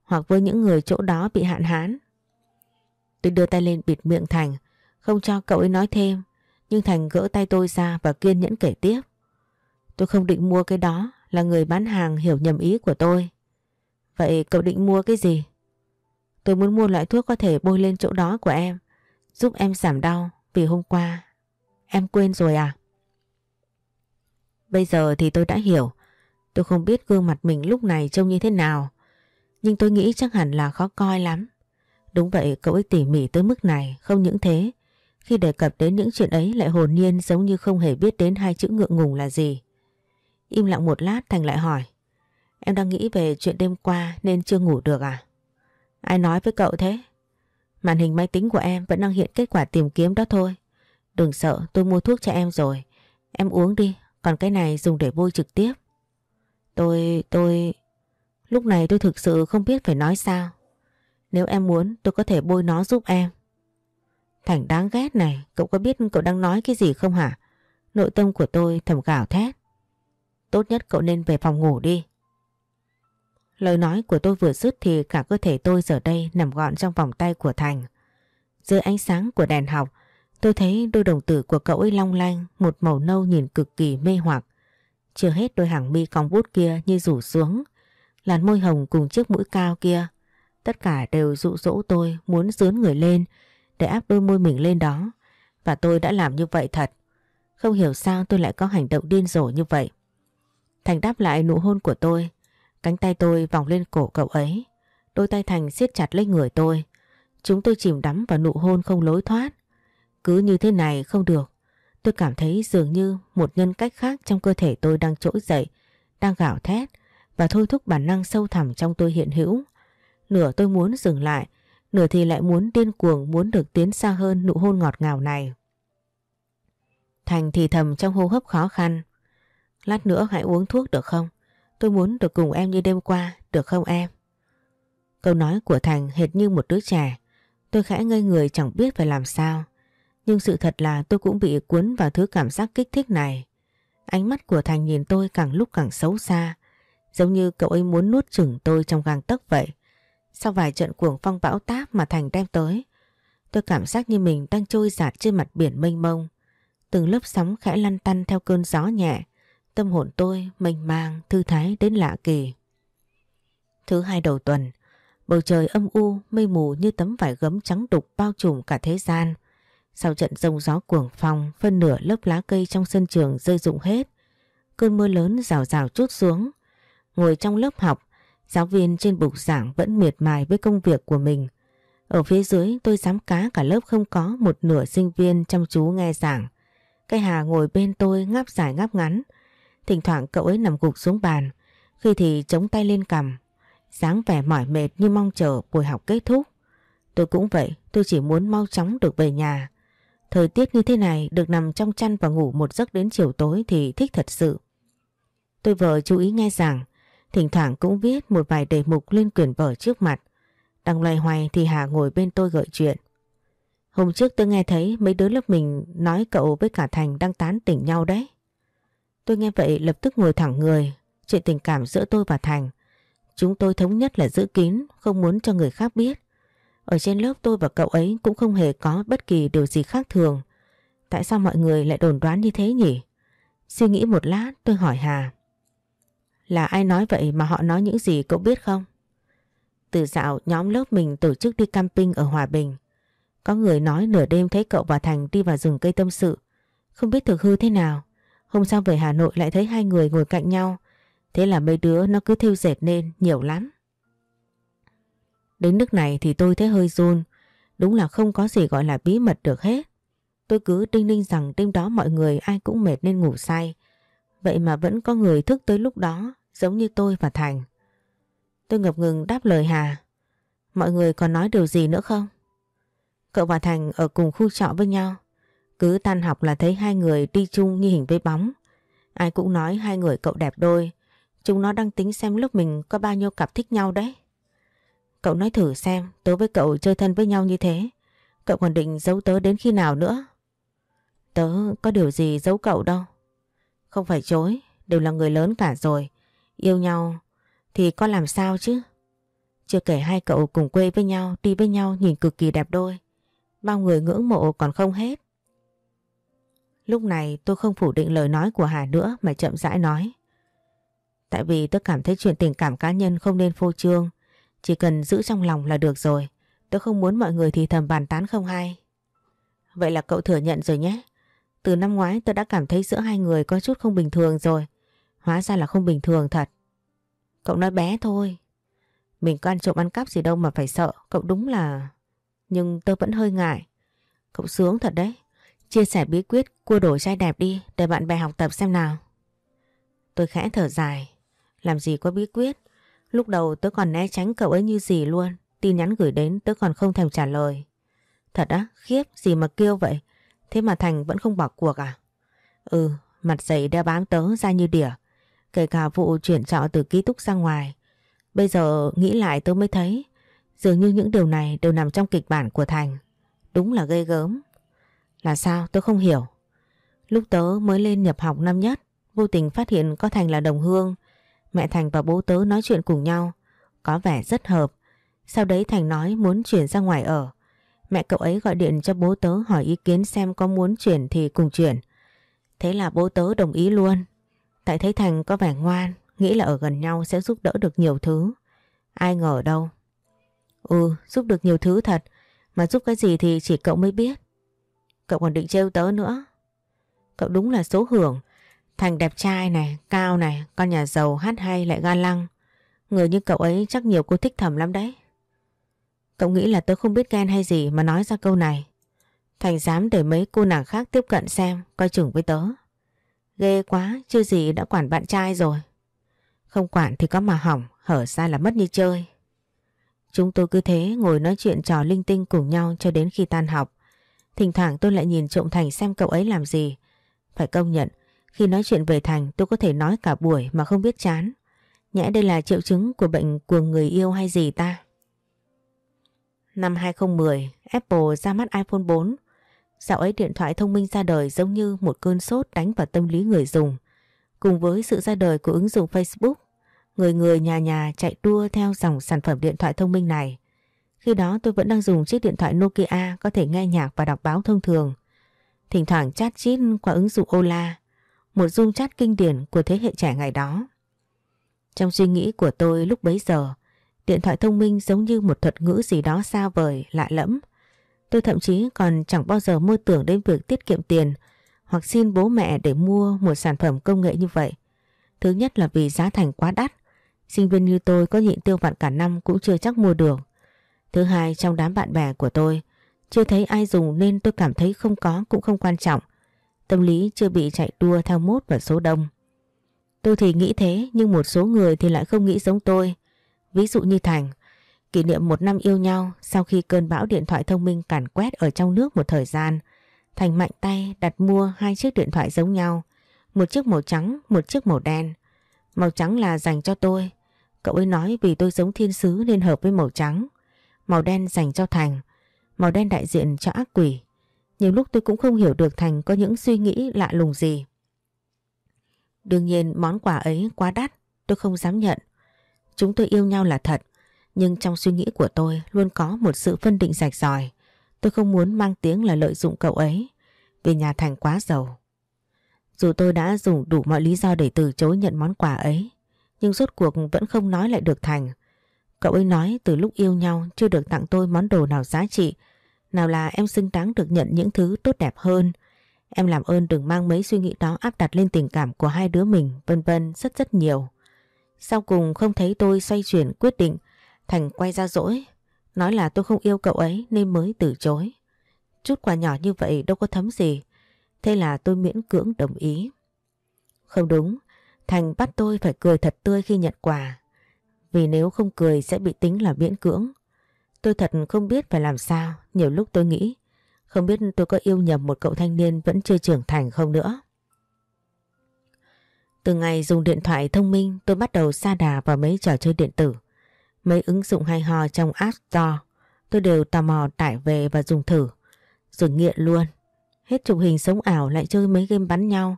hoặc với những người chỗ đó bị hạn hán. Tôi đưa tay lên bịt miệng Thành, không cho cậu ấy nói thêm, nhưng Thành gỡ tay tôi ra và kiên nhẫn kể tiếp. Tôi không định mua cái đó, là người bán hàng hiểu nhầm ý của tôi. Vậy cậu định mua cái gì? Tôi muốn mua loại thuốc có thể bôi lên chỗ đó của em, giúp em giảm đau vì hôm qua em quên rồi à? Bây giờ thì tôi đã hiểu, tôi không biết gương mặt mình lúc này trông như thế nào, nhưng tôi nghĩ chắc hẳn là khó coi lắm. Đúng vậy cậu ấy tỉ mỉ tới mức này Không những thế khi đề cập đến những chuyện ấy lại hồn nhiên Giống như không hề biết đến hai chữ ngượng ngùng là gì. Im lặng một lát Thành lại hỏi Em đang nghĩ về chuyện đêm qua Nên chưa ngủ được à? Ai nói với cậu thế? Màn hình máy tính của em vẫn đang hiện kết quả tìm kiếm đó thôi. Đừng sợ tôi mua thuốc cho em rồi. Em uống đi Còn cái này dùng để bôi trực tiếp. Tôi, tôi... Lúc này tôi thực sự không biết phải nói sao. Nếu em muốn tôi có thể bôi nó giúp em. Thành đáng ghét này, cậu có biết cậu đang nói cái gì không hả? Nội tâm của tôi thầm gào thét. Tốt nhất cậu nên về phòng ngủ đi. Lời nói của tôi vừa dứt thì cả cơ thể tôi giờ đây nằm gọn trong vòng tay của Thành. Dưới ánh sáng của đèn học, tôi thấy đôi đồng tử của cậu ấy long lanh, một màu nâu nhìn cực kỳ mê hoặc. Chưa hết đôi hàng mi cong bút kia như rủ xuống, làn môi hồng cùng chiếc mũi cao kia Tất cả đều dụ dỗ tôi muốn dướn người lên để áp đôi môi mình lên đó. Và tôi đã làm như vậy thật. Không hiểu sao tôi lại có hành động điên rồ như vậy. Thành đáp lại nụ hôn của tôi. Cánh tay tôi vòng lên cổ cậu ấy. Đôi tay Thành siết chặt lấy người tôi. Chúng tôi chìm đắm vào nụ hôn không lối thoát. Cứ như thế này không được. Tôi cảm thấy dường như một nhân cách khác trong cơ thể tôi đang trỗi dậy, đang gào thét và thôi thúc bản năng sâu thẳm trong tôi hiện hữu. Nửa tôi muốn dừng lại, nửa thì lại muốn điên cuồng muốn được tiến xa hơn nụ hôn ngọt ngào này. Thành thì thầm trong hô hấp khó khăn. Lát nữa hãy uống thuốc được không? Tôi muốn được cùng em như đêm qua, được không em? Câu nói của Thành hệt như một đứa trẻ. Tôi khẽ ngây người chẳng biết phải làm sao. Nhưng sự thật là tôi cũng bị cuốn vào thứ cảm giác kích thích này. Ánh mắt của Thành nhìn tôi càng lúc càng xấu xa. Giống như cậu ấy muốn nuốt chửng tôi trong gang tấc vậy. Sau vài trận cuồng phong bão táp mà Thành đem tới, tôi cảm giác như mình đang trôi giạt trên mặt biển mênh mông. Từng lớp sóng khẽ lăn tăn theo cơn gió nhẹ, tâm hồn tôi mênh mang, thư thái đến lạ kỳ. Thứ hai đầu tuần, bầu trời âm u, mây mù như tấm vải gấm trắng đục bao trùm cả thế gian. Sau trận rông gió cuồng phong, phân nửa lớp lá cây trong sân trường rơi rụng hết. Cơn mưa lớn rào rào chút xuống. Ngồi trong lớp học, giáo viên trên bục giảng vẫn miệt mài với công việc của mình. Ở phía dưới tôi dám cá cả lớp không có một nửa sinh viên chăm chú nghe giảng. Cái Hà ngồi bên tôi ngáp dài ngáp ngắn. Thỉnh thoảng cậu ấy nằm gục xuống bàn, khi thì chống tay lên cằm, dáng vẻ mỏi mệt như mong chờ buổi học kết thúc. Tôi cũng vậy, tôi chỉ muốn mau chóng được về nhà. Thời tiết như thế này được nằm trong chăn và ngủ một giấc đến chiều tối thì thích thật sự. Tôi vợ chú ý nghe rằng, thỉnh thoảng cũng viết một vài đề mục lên quyển vở trước mặt. Đang loay hoay thì Hà ngồi bên tôi gợi chuyện. Hôm trước tôi nghe thấy mấy đứa lớp mình nói cậu với cả Thành đang tán tỉnh nhau đấy. Tôi nghe vậy lập tức ngồi thẳng người. Chuyện tình cảm giữa tôi và Thành. Chúng tôi thống nhất là giữ kín, không muốn cho người khác biết. Ở trên lớp tôi và cậu ấy cũng không hề có bất kỳ điều gì khác thường. Tại sao mọi người lại đồn đoán như thế nhỉ? Suy nghĩ một lát tôi hỏi Hà. Là ai nói vậy mà họ nói những gì cậu biết không? Từ dạo, nhóm lớp mình tổ chức đi camping ở Hòa Bình. Có người nói nửa đêm thấy cậu và Thành đi vào rừng cây tâm sự. Không biết thực hư thế nào. Hôm sau về Hà Nội lại thấy hai người ngồi cạnh nhau. Thế là mấy đứa nó cứ thiêu dệt nên, nhiều lắm. Đến nước này thì tôi thấy hơi run. Đúng là không có gì gọi là bí mật được hết. Tôi cứ đinh ninh rằng đêm đó mọi người ai cũng mệt nên ngủ say. Vậy mà vẫn có người thức tới lúc đó giống như tôi và Thành. Tôi ngập ngừng đáp lời Hà. Mọi người còn nói điều gì nữa không? Cậu và Thành ở cùng khu trọ với nhau. Cứ tan học là thấy hai người đi chung như hình với bóng. Ai cũng nói hai người cậu đẹp đôi. Chúng nó đang tính xem lúc mình có bao nhiêu cặp thích nhau đấy. Cậu nói thử xem tớ với cậu chơi thân với nhau như thế. Cậu còn định giấu tớ đến khi nào nữa? Tớ có điều gì giấu cậu đâu. Không phải chối, đều là người lớn cả rồi. Yêu nhau thì có làm sao chứ? Chưa kể hai cậu cùng quê với nhau, đi với nhau nhìn cực kỳ đẹp đôi. Bao người ngưỡng mộ còn không hết. Lúc này tôi không phủ định lời nói của Hà nữa mà chậm rãi nói. Tại vì tôi cảm thấy chuyện tình cảm cá nhân không nên phô trương. Chỉ cần giữ trong lòng là được rồi. Tôi không muốn mọi người thì thầm bàn tán không hay. Vậy là cậu thừa nhận rồi nhé. Từ năm ngoái tôi đã cảm thấy giữa hai người có chút không bình thường rồi. Hóa ra là không bình thường thật. Cậu nói bé thôi. Mình có ăn trộm ăn cắp gì đâu mà phải sợ. Cậu đúng là... Nhưng tôi vẫn hơi ngại. Cậu sướng thật đấy. Chia sẻ bí quyết cua đổi trai đẹp đi để bạn bè học tập xem nào. Tôi khẽ thở dài. Làm gì có bí quyết. Lúc đầu tớ còn né tránh cậu ấy như gì luôn. Tin nhắn gửi đến tớ còn không thèm trả lời. Thật á, khiếp gì mà kêu vậy. Thế mà Thành vẫn không bỏ cuộc à? Ừ, mặt dày đeo bám tớ ra như đỉa. Kể cả vụ chuyển trọ từ ký túc ra ngoài. Bây giờ nghĩ lại tôi mới thấy. Dường như những điều này đều nằm trong kịch bản của Thành. Đúng là gây gớm. Là sao tôi không hiểu. Lúc tớ mới lên nhập học năm nhất, vô tình phát hiện có Thành là đồng hương. Mẹ Thành và bố tớ nói chuyện cùng nhau, có vẻ rất hợp. Sau đấy Thành nói muốn chuyển ra ngoài ở. Mẹ cậu ấy gọi điện cho bố tớ hỏi ý kiến xem có muốn chuyển thì cùng chuyển. Thế là bố tớ đồng ý luôn. Tại thấy Thành có vẻ ngoan, nghĩ là ở gần nhau sẽ giúp đỡ được nhiều thứ. Ai ngờ đâu. Ừ, giúp được nhiều thứ thật. Mà giúp cái gì thì chỉ cậu mới biết. Cậu còn định trêu tớ nữa. Cậu đúng là số hưởng. Thành đẹp trai này, cao này, con nhà giàu hát hay lại ga lăng. Người như cậu ấy chắc nhiều cô thích thầm lắm đấy. Cậu nghĩ là tớ không biết ghen hay gì mà nói ra câu này. Thành dám để mấy cô nàng khác tiếp cận xem, coi chừng với tớ. Ghê quá, chưa gì đã quản bạn trai rồi. Không quản thì có mà hỏng, hở ra là mất như chơi. Chúng tôi cứ thế ngồi nói chuyện trò linh tinh cùng nhau cho đến khi tan học. Thỉnh thoảng tôi lại nhìn trộm Thành xem cậu ấy làm gì. Phải công nhận, khi nói chuyện về Thành tôi có thể nói cả buổi mà không biết chán. Nhẽ đây là triệu chứng của bệnh cuồng người yêu hay gì ta? Năm 2010, Apple ra mắt iPhone 4. Dạo ấy điện thoại thông minh ra đời giống như một cơn sốt đánh vào tâm lý người dùng. Cùng với sự ra đời của ứng dụng Facebook, người người nhà nhà chạy đua theo dòng sản phẩm điện thoại thông minh này. Khi đó tôi vẫn đang dùng chiếc điện thoại Nokia có thể nghe nhạc và đọc báo thông thường. Thỉnh thoảng chat chít qua ứng dụng Ola, một dung chat kinh điển của thế hệ trẻ ngày đó. Trong suy nghĩ của tôi lúc bấy giờ, điện thoại thông minh giống như một thuật ngữ gì đó xa vời, lạ lẫm. Tôi thậm chí còn chẳng bao giờ mơ tưởng đến việc tiết kiệm tiền hoặc xin bố mẹ để mua một sản phẩm công nghệ như vậy. Thứ nhất là vì giá thành quá đắt, sinh viên như tôi có nhịn tiêu vặt cả năm cũng chưa chắc mua được. Thứ hai trong đám bạn bè của tôi, chưa thấy ai dùng nên tôi cảm thấy không có cũng không quan trọng. Tâm lý chưa bị chạy đua theo mốt và số đông. Tôi thì nghĩ thế nhưng một số người thì lại không nghĩ giống tôi. Ví dụ như Thành, kỷ niệm một năm yêu nhau sau khi cơn bão điện thoại thông minh càn quét ở trong nước một thời gian. Thành mạnh tay đặt mua hai chiếc điện thoại giống nhau, một chiếc màu trắng, một chiếc màu đen. Màu trắng là dành cho tôi. Cậu ấy nói vì tôi giống thiên sứ nên hợp với màu trắng. Màu đen dành cho Thành. Màu đen đại diện cho ác quỷ. Nhiều lúc tôi cũng không hiểu được Thành có những suy nghĩ lạ lùng gì. Đương nhiên món quà ấy quá đắt, tôi không dám nhận. Chúng tôi yêu nhau là thật, nhưng trong suy nghĩ của tôi luôn có một sự phân định rạch ròi. Tôi không muốn mang tiếng là lợi dụng cậu ấy, vì nhà Thành quá giàu. Dù tôi đã dùng đủ mọi lý do để từ chối nhận món quà ấy, nhưng rốt cuộc vẫn không nói lại được Thành. Cậu ấy nói từ lúc yêu nhau chưa được tặng tôi món đồ nào giá trị, nào là em xứng đáng được nhận những thứ tốt đẹp hơn, Em làm ơn đừng mang mấy suy nghĩ đó áp đặt lên tình cảm của hai đứa mình, vân vân rất rất nhiều. Sau cùng không thấy tôi xoay chuyển quyết định, Thành quay ra dỗi, nói là tôi không yêu cậu ấy nên mới từ chối. Chút quà nhỏ như vậy đâu có thấm gì, thế là tôi miễn cưỡng đồng ý. Không đúng, Thành bắt tôi phải cười thật tươi khi nhận quà, vì nếu không cười sẽ bị tính là miễn cưỡng. Tôi thật không biết phải làm sao, nhiều lúc tôi nghĩ không biết tôi có yêu nhầm một cậu thanh niên vẫn chưa trưởng thành không nữa. Từ ngày dùng điện thoại thông minh tôi bắt đầu xa đà vào mấy trò chơi điện tử. Mấy ứng dụng hay ho trong App Store tôi đều tò mò tải về và dùng thử. Rồi nghiện luôn. Hết chụp hình sống ảo lại chơi mấy game bắn nhau.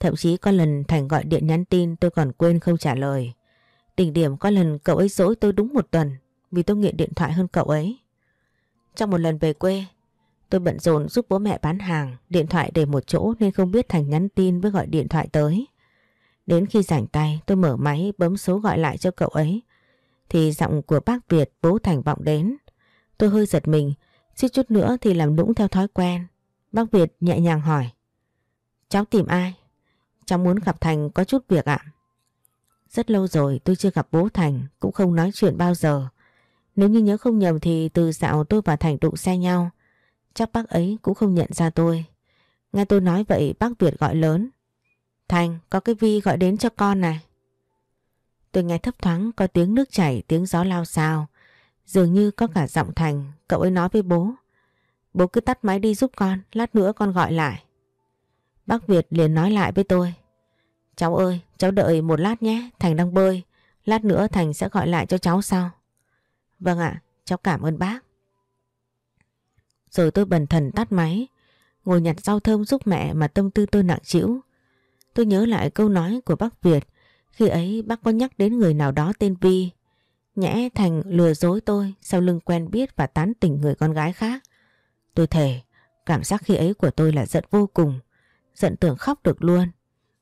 Thậm chí có lần Thành gọi điện nhắn tin tôi còn quên không trả lời. Đỉnh điểm có lần cậu ấy dỗi tôi đúng một tuần vì tôi nghiện điện thoại hơn cậu ấy. Trong một lần về quê Tôi bận rộn giúp bố mẹ bán hàng, điện thoại để một chỗ nên không biết Thành nhắn tin với gọi điện thoại tới. Đến khi rảnh tay tôi mở máy bấm số gọi lại cho cậu ấy thì giọng của bác Việt bố Thành vọng đến. Tôi hơi giật mình, suýt chút nữa thì làm nũng theo thói quen. Bác Việt nhẹ nhàng hỏi. Cháu tìm ai? Cháu muốn gặp Thành có chút việc ạ. Rất lâu rồi tôi chưa gặp bố Thành, cũng không nói chuyện bao giờ. Nếu như nhớ không nhầm thì từ dạo tôi và Thành đụng xe nhau, Chắc bác ấy cũng không nhận ra tôi. Nghe tôi nói vậy bác Việt gọi lớn. Thành, có cái Vi gọi đến cho con này. Tôi nghe thấp thoáng có tiếng nước chảy, tiếng gió lao xao. Dường như có cả giọng Thành, cậu ấy nói với bố. Bố cứ tắt máy đi giúp con, lát nữa con gọi lại. Bác Việt liền nói lại với tôi. Cháu ơi, cháu đợi một lát nhé, Thành đang bơi. Lát nữa Thành sẽ gọi lại cho cháu sau. Vâng ạ, cháu cảm ơn bác. Rồi tôi bần thần tắt máy, ngồi nhặt rau thơm giúp mẹ mà tâm tư tôi nặng chịu. Tôi nhớ lại câu nói của bác Việt, khi ấy bác có nhắc đến người nào đó tên Vi. Nhẽ Thành lừa dối tôi sau lưng quen biết và tán tỉnh người con gái khác. Tôi thề, cảm giác khi ấy của tôi là giận vô cùng, giận tưởng khóc được luôn.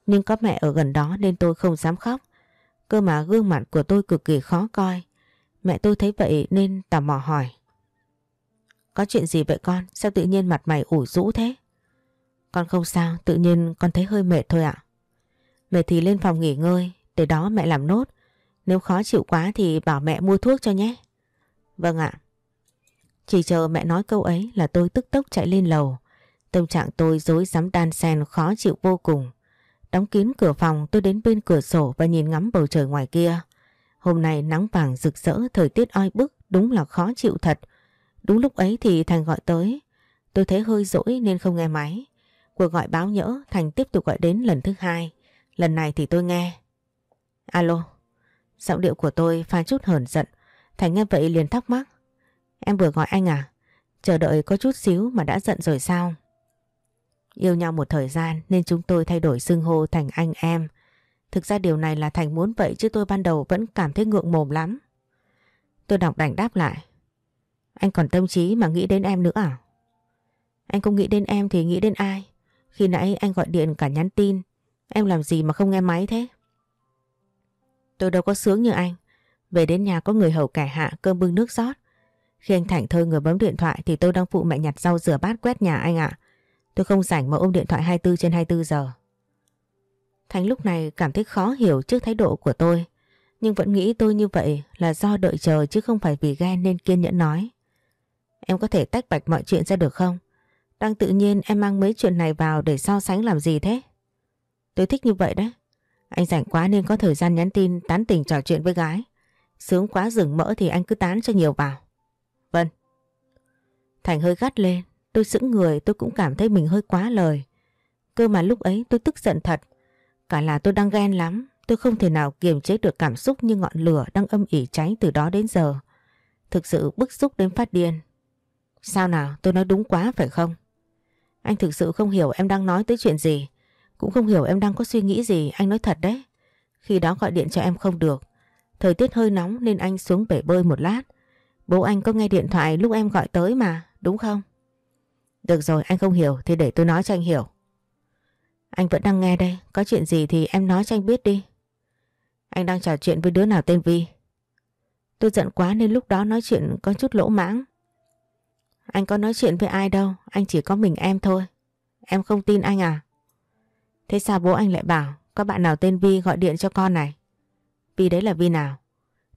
Nhưng có mẹ ở gần đó nên tôi không dám khóc. Cơ mà gương mặt của tôi cực kỳ khó coi. Mẹ tôi thấy vậy nên tò mò hỏi. Có chuyện gì vậy con? Sao tự nhiên mặt mày ủ rũ thế? Con không sao, tự nhiên con thấy hơi mệt thôi ạ. Mệt thì lên phòng nghỉ ngơi, để đó mẹ làm nốt. Nếu khó chịu quá thì bảo mẹ mua thuốc cho nhé. Vâng ạ. Chỉ chờ mẹ nói câu ấy là tôi tức tốc chạy lên lầu. Tâm trạng tôi dối rắm đan sen khó chịu vô cùng. Đóng kín cửa phòng tôi đến bên cửa sổ và nhìn ngắm bầu trời ngoài kia. Hôm nay nắng vàng rực rỡ, thời tiết oi bức, đúng là khó chịu thật. Đúng lúc ấy thì Thành gọi tới. Tôi thấy hơi dỗi nên không nghe máy. Cuộc gọi báo nhỡ, Thành tiếp tục gọi đến lần thứ hai. Lần này thì tôi nghe. Alo, giọng điệu của tôi pha chút hờn giận. Thành nghe vậy liền thắc mắc. Em vừa gọi anh à? Chờ đợi có chút xíu mà đã giận rồi sao? Yêu nhau một thời gian nên chúng tôi thay đổi xưng hô thành anh em. Thực ra điều này là Thành muốn vậy chứ tôi ban đầu vẫn cảm thấy ngượng mồm lắm. Tôi đọc đảnh đáp lại. Anh còn tâm trí mà nghĩ đến em nữa à? Anh không nghĩ đến em thì nghĩ đến ai? Khi nãy anh gọi điện cả nhắn tin. Em làm gì mà không nghe máy thế? Tôi đâu có sướng như anh. Về đến nhà có người hầu kẻ hạ, cơm bưng nước rót. Khi anh thảnh thơi người bấm điện thoại thì tôi đang phụ mẹ nhặt rau rửa bát quét nhà anh ạ. Tôi không rảnh mà ôm điện thoại 24 trên 24 giờ. Thành lúc này cảm thấy khó hiểu trước thái độ của tôi. Nhưng vẫn nghĩ tôi như vậy là do đợi chờ chứ không phải vì ghen nên kiên nhẫn nói. Em có thể tách bạch mọi chuyện ra được không? Đang tự nhiên em mang mấy chuyện này vào để so sánh làm gì thế? Tôi thích như vậy đấy. Anh rảnh quá nên có thời gian nhắn tin, tán tình trò chuyện với gái. Sướng quá rừng mỡ thì anh cứ tán cho nhiều vào. Vâng. Thành hơi gắt lên. Tôi sững người, tôi cũng cảm thấy mình hơi quá lời. Cơ mà lúc ấy tôi tức giận thật. Cả là tôi đang ghen lắm. Tôi không thể nào kiềm chế được cảm xúc như ngọn lửa đang âm ỉ cháy từ đó đến giờ. Thực sự bức xúc đến phát điên. Sao nào, tôi nói đúng quá phải không? Anh thực sự không hiểu em đang nói tới chuyện gì. Cũng không hiểu em đang có suy nghĩ gì, anh nói thật đấy. Khi đó gọi điện cho em không được. Thời tiết hơi nóng nên anh xuống bể bơi một lát. Bố anh có nghe điện thoại lúc em gọi tới mà, đúng không? Được rồi, anh không hiểu thì để tôi nói cho anh hiểu. Anh vẫn đang nghe đây, có chuyện gì thì em nói cho anh biết đi. Anh đang trò chuyện với đứa nào tên Vi. Tôi giận quá nên lúc đó nói chuyện có chút lỗ mãng. Anh có nói chuyện với ai đâu, anh chỉ có mình em thôi. Em không tin anh à? Thế sao bố anh lại bảo có bạn nào tên Vi gọi điện cho con này? Vi đấy là Vi nào?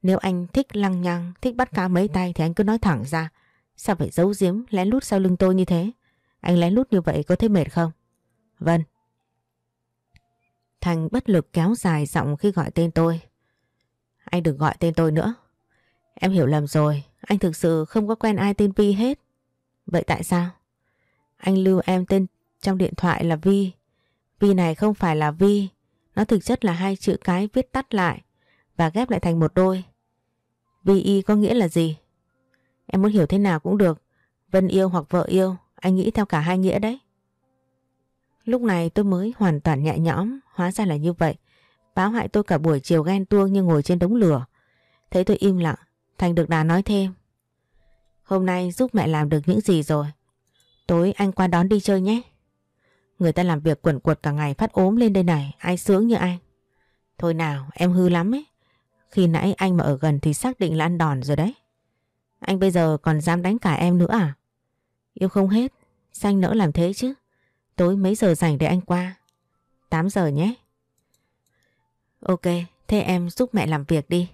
Nếu anh thích lăng nhăng, thích bắt cá mấy tay thì anh cứ nói thẳng ra. Sao phải giấu giếm lén lút sau lưng tôi như thế? Anh lén lút như vậy có thấy mệt không? Vâng. Thành bất lực kéo dài giọng khi gọi tên tôi. Anh đừng gọi tên tôi nữa. Em hiểu lầm rồi, anh thực sự không có quen ai tên Vi hết. Vậy tại sao? Anh lưu em tên trong điện thoại là Vi. Vi này không phải là Vi, nó thực chất là hai chữ cái viết tắt lại và ghép lại thành một đôi. Vi y có nghĩa là gì? Em muốn hiểu thế nào cũng được. Vân yêu hoặc vợ yêu, anh nghĩ theo cả hai nghĩa đấy. Lúc này tôi mới hoàn toàn nhẹ nhõm, hóa ra là như vậy. Báo hại tôi cả buổi chiều ghen tuông như ngồi trên đống lửa. Thấy tôi im lặng, Thành được đà nói thêm. Hôm nay giúp mẹ làm được những gì rồi? Tối anh qua đón đi chơi nhé. Người ta làm việc quẩn quật cả ngày phát ốm lên đây này, ai sướng như anh. Thôi nào, em hư lắm ấy. Khi nãy anh mà ở gần thì xác định là ăn đòn rồi đấy. Anh bây giờ còn dám đánh cả em nữa à? Yêu không hết, xanh nỡ làm thế chứ. Tối mấy giờ rảnh để anh qua? 8 giờ nhé. Ok, thế em giúp mẹ làm việc đi.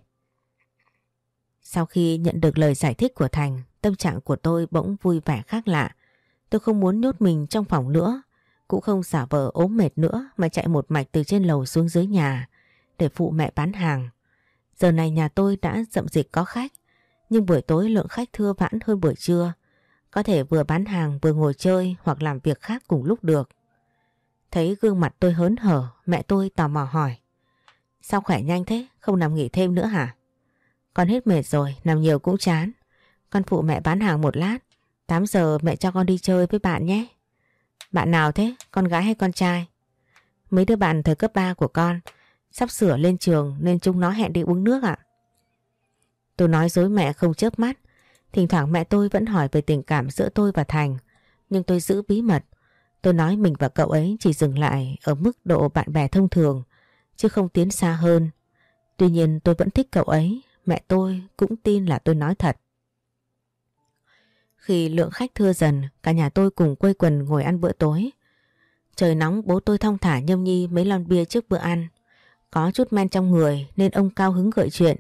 Sau khi nhận được lời giải thích của Thành, tâm trạng của tôi bỗng vui vẻ khác lạ. Tôi không muốn nhốt mình trong phòng nữa, cũng không xả vờ ốm mệt nữa mà chạy một mạch từ trên lầu xuống dưới nhà để phụ mẹ bán hàng. Giờ này nhà tôi đã rậm dịch có khách, nhưng buổi tối lượng khách thưa vãn hơn buổi trưa. Có thể vừa bán hàng vừa ngồi chơi hoặc làm việc khác cùng lúc được. Thấy gương mặt tôi hớn hở, mẹ tôi tò mò hỏi. Sao khỏe nhanh thế, không nằm nghỉ thêm nữa hả? Con hết mệt rồi, nằm nhiều cũng chán. Con phụ mẹ bán hàng một lát, 8 giờ mẹ cho con đi chơi với bạn nhé. Bạn nào thế, con gái hay con trai? Mấy đứa bạn thời cấp 3 của con, sắp sửa lên trường nên chúng nó hẹn đi uống nước ạ. Tôi nói dối mẹ không chớp mắt. Thỉnh thoảng mẹ tôi vẫn hỏi về tình cảm giữa tôi và Thành. Nhưng tôi giữ bí mật. Tôi nói mình và cậu ấy chỉ dừng lại ở mức độ bạn bè thông thường. Chứ không tiến xa hơn. Tuy nhiên tôi vẫn thích cậu ấy. Mẹ tôi cũng tin là tôi nói thật. Khi lượng khách thưa dần, cả nhà tôi cùng quây quần ngồi ăn bữa tối. Trời nóng bố tôi thong thả nhâm nhi mấy lon bia trước bữa ăn. Có chút men trong người nên ông cao hứng gợi chuyện.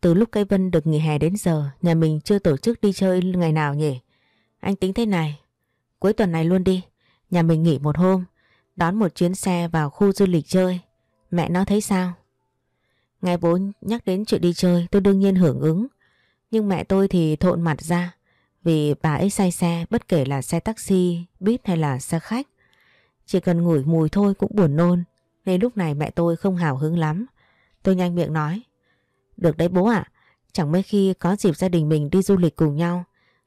Từ lúc cây Vân được nghỉ hè đến giờ, nhà mình chưa tổ chức đi chơi ngày nào nhỉ? Anh tính thế này, cuối tuần này luôn đi, nhà mình nghỉ một hôm, Đón một chuyến xe vào khu du lịch chơi. Mẹ nó thấy sao? Nghe bố nhắc đến chuyện đi chơi tôi đương nhiên hưởng ứng. Nhưng mẹ tôi thì thộn mặt ra. Vì bà ấy say xe bất kể là xe taxi, buýt hay là xe khách. Chỉ cần ngửi mùi thôi cũng buồn nôn. Nên lúc này mẹ tôi không hào hứng lắm. Tôi nhanh miệng nói. Được đấy bố ạ. Chẳng mấy khi có dịp gia đình mình đi du lịch cùng nhau.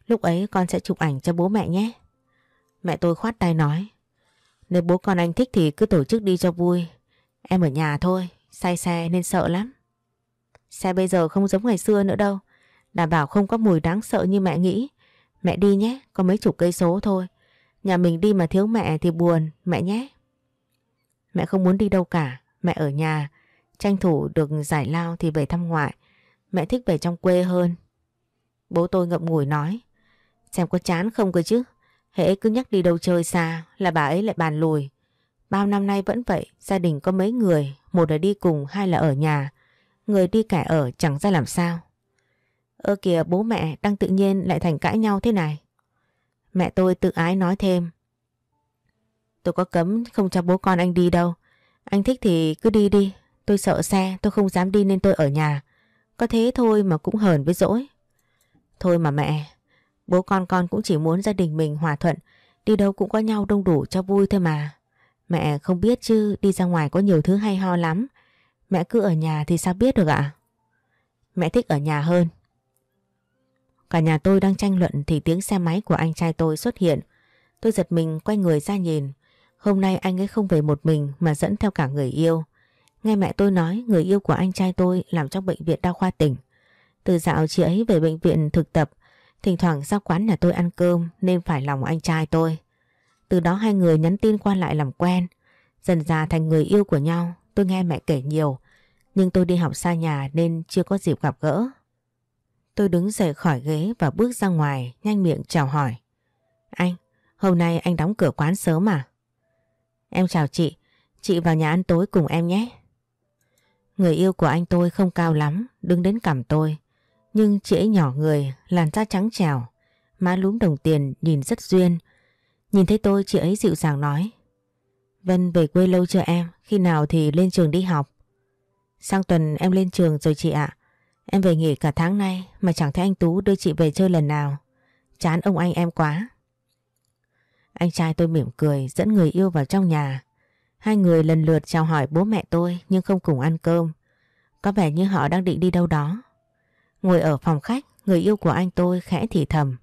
Lúc ấy con sẽ chụp ảnh cho bố mẹ nhé. Mẹ tôi khoát tay nói. Nếu bố con anh thích thì cứ tổ chức đi cho vui. Em ở nhà thôi, say xe nên sợ lắm. Xe bây giờ không giống ngày xưa nữa đâu. Đảm bảo không có mùi đáng sợ như mẹ nghĩ. Mẹ đi nhé, có mấy chục cây số thôi. Nhà mình đi mà thiếu mẹ thì buồn, mẹ nhé. Mẹ không muốn đi đâu cả, mẹ ở nhà. Tranh thủ được giải lao thì về thăm ngoại. Mẹ thích về trong quê hơn. Bố tôi ngậm ngùi nói. Xem có chán không cơ chứ. Hễ cứ nhắc đi đâu chơi xa là bà ấy lại bàn lùi. Bao năm nay vẫn vậy, gia đình có mấy người, một là đi cùng hai là ở nhà. Người đi kẻ ở chẳng ra làm sao. Ơ kìa bố mẹ đang tự nhiên lại thành cãi nhau thế này. Mẹ tôi tự ái nói thêm. Tôi có cấm không cho bố con anh đi đâu. Anh thích thì cứ đi đi. Tôi sợ xe, tôi không dám đi nên tôi ở nhà. Có thế thôi mà cũng hờn với dỗi. Thôi mà mẹ, bố con con cũng chỉ muốn gia đình mình hòa thuận. Đi đâu cũng có nhau đông đủ cho vui thôi mà. Mẹ không biết chứ đi ra ngoài có nhiều thứ hay ho lắm. Mẹ cứ ở nhà thì sao biết được ạ? Mẹ thích ở nhà hơn. Cả nhà tôi đang tranh luận thì tiếng xe máy của anh trai tôi xuất hiện. Tôi giật mình quay người ra nhìn. Hôm nay anh ấy không về một mình mà dẫn theo cả người yêu. Nghe mẹ tôi nói người yêu của anh trai tôi làm trong bệnh viện đa khoa tỉnh. Từ dạo chị ấy về bệnh viện thực tập, thỉnh thoảng ra quán nhà tôi ăn cơm nên phải lòng anh trai tôi. Từ đó hai người nhắn tin qua lại làm quen. Dần ra thành người yêu của nhau, tôi nghe mẹ kể nhiều. Nhưng tôi đi học xa nhà nên chưa có dịp gặp gỡ. Tôi đứng dậy khỏi ghế và bước ra ngoài, nhanh miệng chào hỏi. Anh, hôm nay anh đóng cửa quán sớm à? Em chào chị, chị vào nhà ăn tối cùng em nhé. Người yêu của anh tôi không cao lắm, đứng đến cằm tôi. Nhưng chị ấy nhỏ người, làn da trắng trèo, má lúm đồng tiền nhìn rất duyên. Nhìn thấy tôi chị ấy dịu dàng nói. Vân về quê lâu chưa em, khi nào thì lên trường đi học? Sang tuần em lên trường rồi chị ạ. Em về nghỉ cả tháng nay mà chẳng thấy anh Tú đưa chị về chơi lần nào. Chán ông anh em quá. Anh trai tôi mỉm cười dẫn người yêu vào trong nhà. Hai người lần lượt chào hỏi bố mẹ tôi nhưng không cùng ăn cơm. Có vẻ như họ đang định đi đâu đó. Ngồi ở phòng khách, người yêu của anh tôi khẽ thì thầm.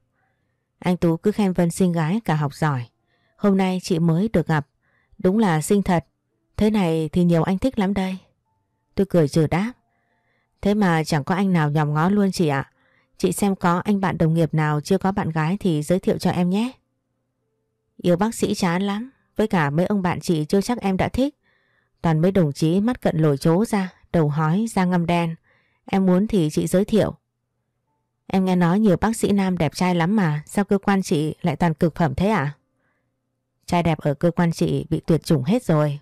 Anh Tú cứ khen Vân xinh gái cả học giỏi. Hôm nay chị mới được gặp. Đúng là xinh thật. Thế này thì nhiều anh thích lắm đây. Tôi cười trừ đáp. Thế mà chẳng có anh nào nhòm ngó luôn chị ạ. Chị xem có anh bạn đồng nghiệp nào chưa có bạn gái thì giới thiệu cho em nhé. Yêu bác sĩ chán lắm. Với cả mấy ông bạn chị chưa chắc em đã thích. Toàn mấy đồng chí mắt cận lồi chố ra, đầu hói, da ngâm đen. Em muốn thì chị giới thiệu. Em nghe nói nhiều bác sĩ nam đẹp trai lắm mà, sao cơ quan chị lại toàn cực phẩm thế à? Trai đẹp ở cơ quan chị bị tuyệt chủng hết rồi.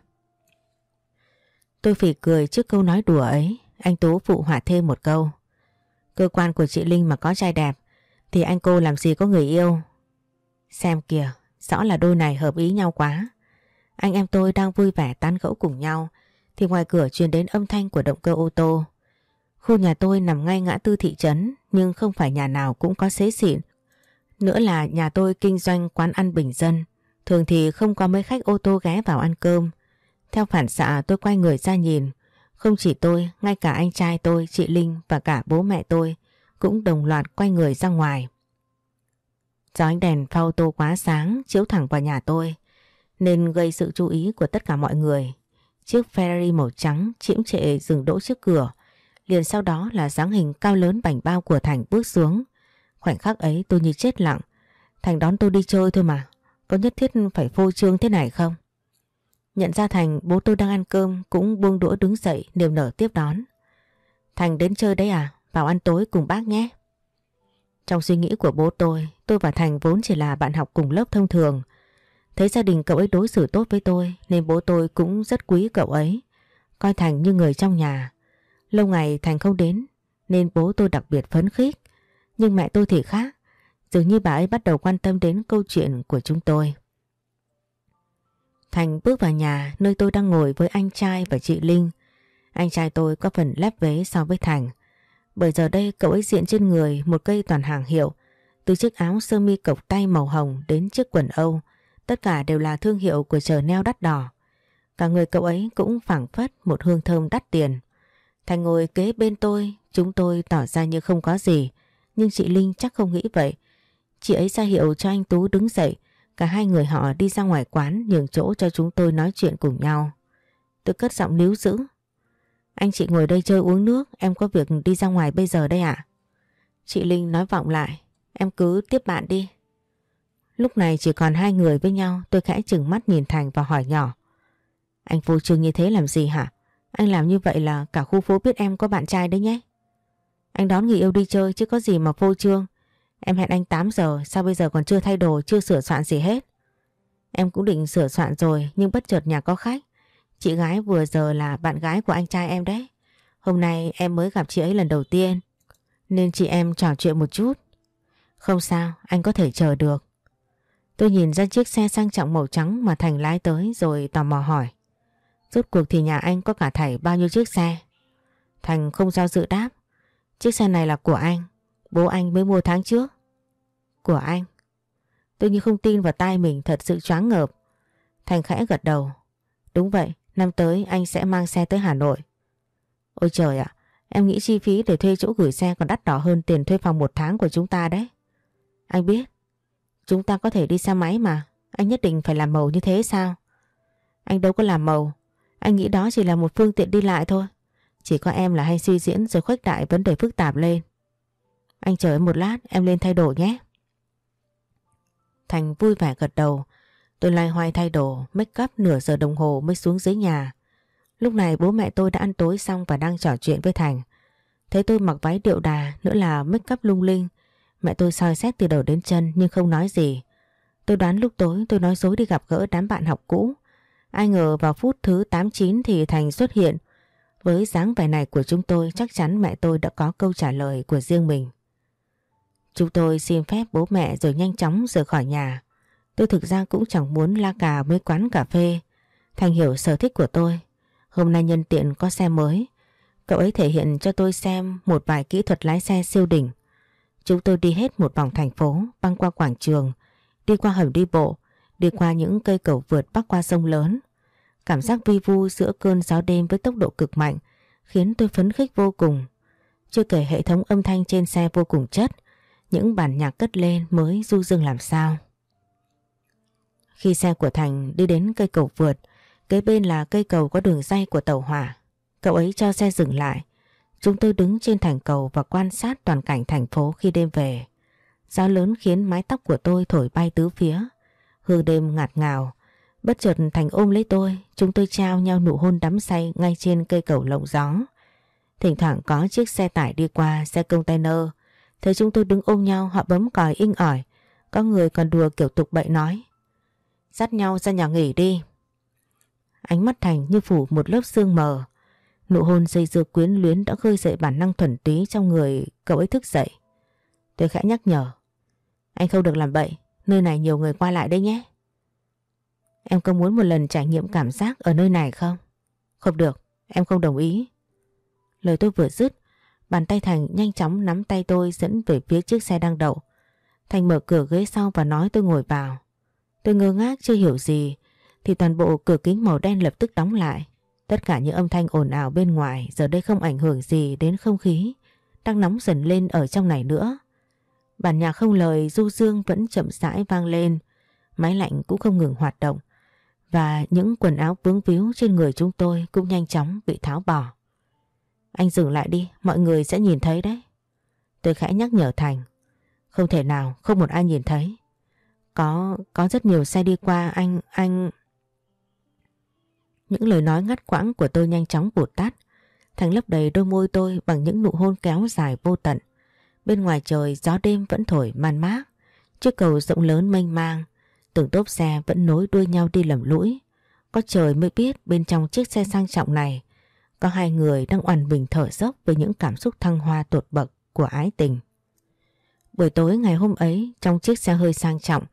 Tôi phỉ cười trước câu nói đùa ấy, anh Tú phụ họa thêm một câu. Cơ quan của chị Linh mà có trai đẹp, thì anh cô làm gì có người yêu. Xem kìa, rõ là đôi này hợp ý nhau quá. Anh em tôi đang vui vẻ tán gẫu cùng nhau, thì ngoài cửa truyền đến âm thanh của động cơ ô tô. Khu nhà tôi nằm ngay ngã tư thị trấn nhưng không phải nhà nào cũng có xế xịn. Nữa là nhà tôi kinh doanh quán ăn bình dân, thường thì không có mấy khách ô tô ghé vào ăn cơm. Theo phản xạ tôi quay người ra nhìn, không chỉ tôi, ngay cả anh trai tôi, chị Linh và cả bố mẹ tôi cũng đồng loạt quay người ra ngoài. Do ánh đèn pha ô tô quá sáng chiếu thẳng vào nhà tôi nên gây sự chú ý của tất cả mọi người. Chiếc Ferrari màu trắng chiếm trệ dừng đỗ trước cửa liền sau đó là dáng hình cao lớn bảnh bao của Thành bước xuống. Khoảnh khắc ấy tôi như chết lặng. Thành đón tôi đi chơi thôi mà. Có nhất thiết phải phô trương thế này không? Nhận ra Thành bố tôi đang ăn cơm cũng buông đũa đứng dậy niềm nở tiếp đón. Thành đến chơi đấy à? Vào ăn tối cùng bác nhé. Trong suy nghĩ của bố tôi, tôi và Thành vốn chỉ là bạn học cùng lớp thông thường. Thấy gia đình cậu ấy đối xử tốt với tôi nên bố tôi cũng rất quý cậu ấy. Coi Thành như người trong nhà. Lâu ngày Thành không đến nên bố tôi đặc biệt phấn khích. Nhưng mẹ tôi thì khác. Dường như bà ấy bắt đầu quan tâm đến câu chuyện của chúng tôi. Thành bước vào nhà nơi tôi đang ngồi với anh trai và chị Linh. Anh trai tôi có phần lép vế so với Thành. Bởi giờ đây cậu ấy diện trên người một cây toàn hàng hiệu. Từ chiếc áo sơ mi cộc tay màu hồng đến chiếc quần Âu. Tất cả đều là thương hiệu của chờ neo đắt đỏ. Cả người cậu ấy cũng phảng phất một hương thơm đắt tiền. Thành ngồi kế bên tôi, chúng tôi tỏ ra như không có gì. Nhưng chị Linh chắc không nghĩ vậy. Chị ấy ra hiệu cho anh Tú đứng dậy. Cả hai người họ đi ra ngoài quán nhường chỗ cho chúng tôi nói chuyện cùng nhau. Tôi cất giọng níu giữ. Anh chị ngồi đây chơi uống nước, em có việc đi ra ngoài bây giờ đây ạ. Chị Linh nói vọng lại, em cứ tiếp bạn đi. Lúc này chỉ còn hai người với nhau, tôi khẽ chừng mắt nhìn Thành và hỏi nhỏ. Anh vô trương như thế làm gì hả? Anh làm như vậy là cả khu phố biết em có bạn trai đấy nhé. Anh đón người yêu đi chơi chứ có gì mà vô trương. Em hẹn anh 8 giờ, sao bây giờ còn chưa thay đồ, chưa sửa soạn gì hết? Em cũng định sửa soạn rồi nhưng bất chợt nhà có khách. Chị gái vừa giờ là bạn gái của anh trai em đấy. Hôm nay em mới gặp chị ấy lần đầu tiên. Nên chị em trò chuyện một chút. Không sao, anh có thể chờ được. Tôi nhìn ra chiếc xe sang trọng màu trắng mà Thành lái tới rồi tò mò hỏi. Rốt cuộc thì nhà anh có cả thảy bao nhiêu chiếc xe? Thành không do dự đáp. Chiếc xe này là của anh. Bố anh mới mua tháng trước. Của anh? Tôi như không tin vào tai mình thật sự choáng ngợp. Thành khẽ gật đầu. Đúng vậy, năm tới anh sẽ mang xe tới Hà Nội. Ôi trời ạ, em nghĩ chi phí để thuê chỗ gửi xe còn đắt đỏ hơn tiền thuê phòng một tháng của chúng ta đấy. Anh biết, chúng ta có thể đi xe máy mà, anh nhất định phải làm màu như thế sao? Anh đâu có làm màu, anh nghĩ đó chỉ là một phương tiện đi lại thôi. Chỉ có em là hay suy diễn rồi khuếch đại vấn đề phức tạp lên. Anh chờ em một lát em lên thay đồ nhé. Thành vui vẻ gật đầu. Tôi loay hoay thay đồ, make up nửa giờ đồng hồ mới xuống dưới nhà. Lúc này bố mẹ tôi đã ăn tối xong và đang trò chuyện với Thành. Thấy tôi mặc váy điệu đà, nữa là make up lung linh. Mẹ tôi soi xét từ đầu đến chân nhưng không nói gì. Tôi đoán lúc tối tôi nói dối đi gặp gỡ đám bạn học cũ. Ai ngờ vào phút thứ 89 thì Thành xuất hiện. Với dáng vẻ này của chúng tôi chắc chắn mẹ tôi đã có câu trả lời của riêng mình. Chúng tôi xin phép bố mẹ rồi nhanh chóng rời khỏi nhà. Tôi thực ra cũng chẳng muốn la cà với quán cà phê. Thành hiểu sở thích của tôi. Hôm nay nhân tiện có xe mới. Cậu ấy thể hiện cho tôi xem một vài kỹ thuật lái xe siêu đỉnh. Chúng tôi đi hết một vòng thành phố, băng qua quảng trường, đi qua hầm đi bộ, đi qua những cây cầu vượt bắc qua sông lớn. Cảm giác vi vu giữa cơn gió đêm với tốc độ cực mạnh khiến tôi phấn khích vô cùng. Chưa kể hệ thống âm thanh trên xe vô cùng chất, những bản nhạc cất lên mới du dương làm sao. Khi xe của Thành đi đến cây cầu vượt, kế bên là cây cầu có đường dây của tàu hỏa. Cậu ấy cho xe dừng lại. Chúng tôi đứng trên thành cầu và quan sát toàn cảnh thành phố khi đêm về. Gió lớn khiến mái tóc của tôi thổi bay tứ phía. Hương đêm ngạt ngào. Bất chợt Thành ôm lấy tôi, chúng tôi trao nhau nụ hôn đắm say ngay trên cây cầu lộng gió. Thỉnh thoảng có chiếc xe tải đi qua, xe container. Thấy chúng tôi đứng ôm nhau họ bấm còi inh ỏi. Có người còn đùa kiểu tục bậy nói. Dắt nhau ra nhà nghỉ đi. Ánh mắt Thành như phủ một lớp sương mờ. Nụ hôn dây dưa quyến luyến đã khơi dậy bản năng thuần túy trong người cậu ấy thức dậy. Tôi khẽ nhắc nhở. Anh không được làm bậy, nơi này nhiều người qua lại đấy nhé. Em có muốn một lần trải nghiệm cảm giác ở nơi này không? Không được, em không đồng ý. Lời tôi vừa dứt, bàn tay Thành nhanh chóng nắm tay tôi dẫn về phía chiếc xe đang đậu. Thành mở cửa ghế sau và nói tôi ngồi vào. Tôi ngơ ngác chưa hiểu gì thì toàn bộ cửa kính màu đen lập tức đóng lại. Tất cả những âm thanh ồn ào bên ngoài giờ đây không ảnh hưởng gì đến không khí đang nóng dần lên ở trong này nữa. Bản nhạc không lời du dương vẫn chậm rãi vang lên, máy lạnh cũng không ngừng hoạt động và những quần áo vướng víu trên người chúng tôi cũng nhanh chóng bị tháo bỏ. Anh dừng lại đi, mọi người sẽ nhìn thấy đấy. Tôi khẽ nhắc nhở Thành. Không thể nào, không một ai nhìn thấy. Có, có rất nhiều xe đi qua anh, anh... Những lời nói ngắt quãng của tôi nhanh chóng bụt tắt. Thành lấp đầy đôi môi tôi bằng những nụ hôn kéo dài vô tận. Bên ngoài trời gió đêm vẫn thổi man mát. Chiếc cầu rộng lớn mênh mang. Từng tốp xe vẫn nối đuôi nhau đi lầm lũi. Có trời mới biết bên trong chiếc xe sang trọng này có hai người đang oằn mình thở dốc với những cảm xúc thăng hoa tột bậc của ái tình. Buổi tối ngày hôm ấy trong chiếc xe hơi sang trọng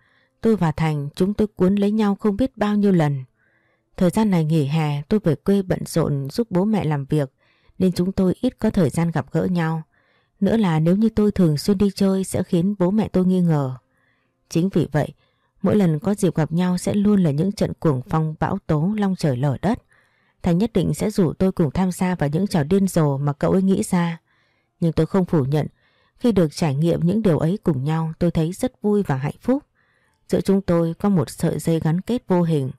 Tôi và Thành chúng tôi cuốn lấy nhau không biết bao nhiêu lần. Thời gian này nghỉ hè tôi về quê bận rộn giúp bố mẹ làm việc nên chúng tôi ít có thời gian gặp gỡ nhau. Nữa là nếu như tôi thường xuyên đi chơi sẽ khiến bố mẹ tôi nghi ngờ. Chính vì vậy, mỗi lần có dịp gặp nhau sẽ luôn là những trận cuồng phong bão tố long trời lở đất. Thành nhất định sẽ rủ tôi cùng tham gia vào những trò điên rồ mà cậu ấy nghĩ ra. Nhưng tôi không phủ nhận, khi được trải nghiệm những điều ấy cùng nhau tôi thấy rất vui và hạnh phúc. Giữa chúng tôi có một sợi dây gắn kết vô hình,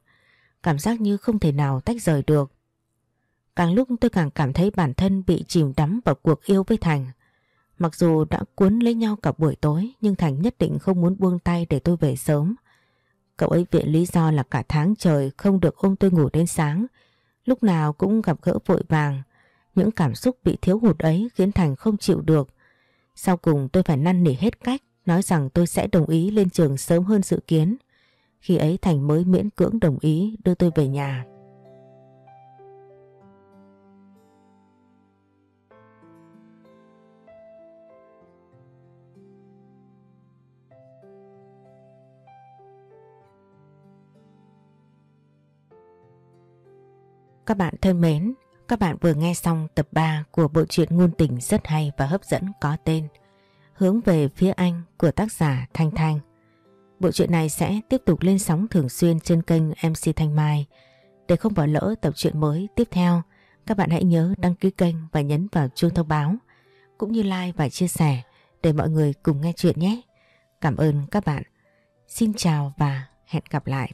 cảm giác như không thể nào tách rời được. Càng lúc tôi càng cảm thấy bản thân bị chìm đắm vào cuộc yêu với Thành. Mặc dù đã cuốn lấy nhau cả buổi tối nhưng Thành nhất định không muốn buông tay để tôi về sớm. Cậu ấy viện lý do là cả tháng trời không được ôm tôi ngủ đến sáng. Lúc nào cũng gặp gỡ vội vàng. Những cảm xúc bị thiếu hụt ấy khiến Thành không chịu được. Sau cùng tôi phải năn nỉ hết cách, nói rằng tôi sẽ đồng ý lên trường sớm hơn dự kiến. Khi ấy Thành mới miễn cưỡng đồng ý đưa tôi về nhà. Các bạn thân mến, các bạn vừa nghe xong tập 3 của bộ truyện ngôn tình rất hay và hấp dẫn có tên Hướng về phía anh của tác giả Thanh Thanh. Bộ truyện này sẽ tiếp tục lên sóng thường xuyên trên kênh MC Thanh Mai. Để không bỏ lỡ tập truyện mới tiếp theo, các bạn hãy nhớ đăng ký kênh và nhấn vào chuông thông báo, cũng như like và chia sẻ để mọi người cùng nghe chuyện nhé. Cảm ơn các bạn. Xin chào và hẹn gặp lại.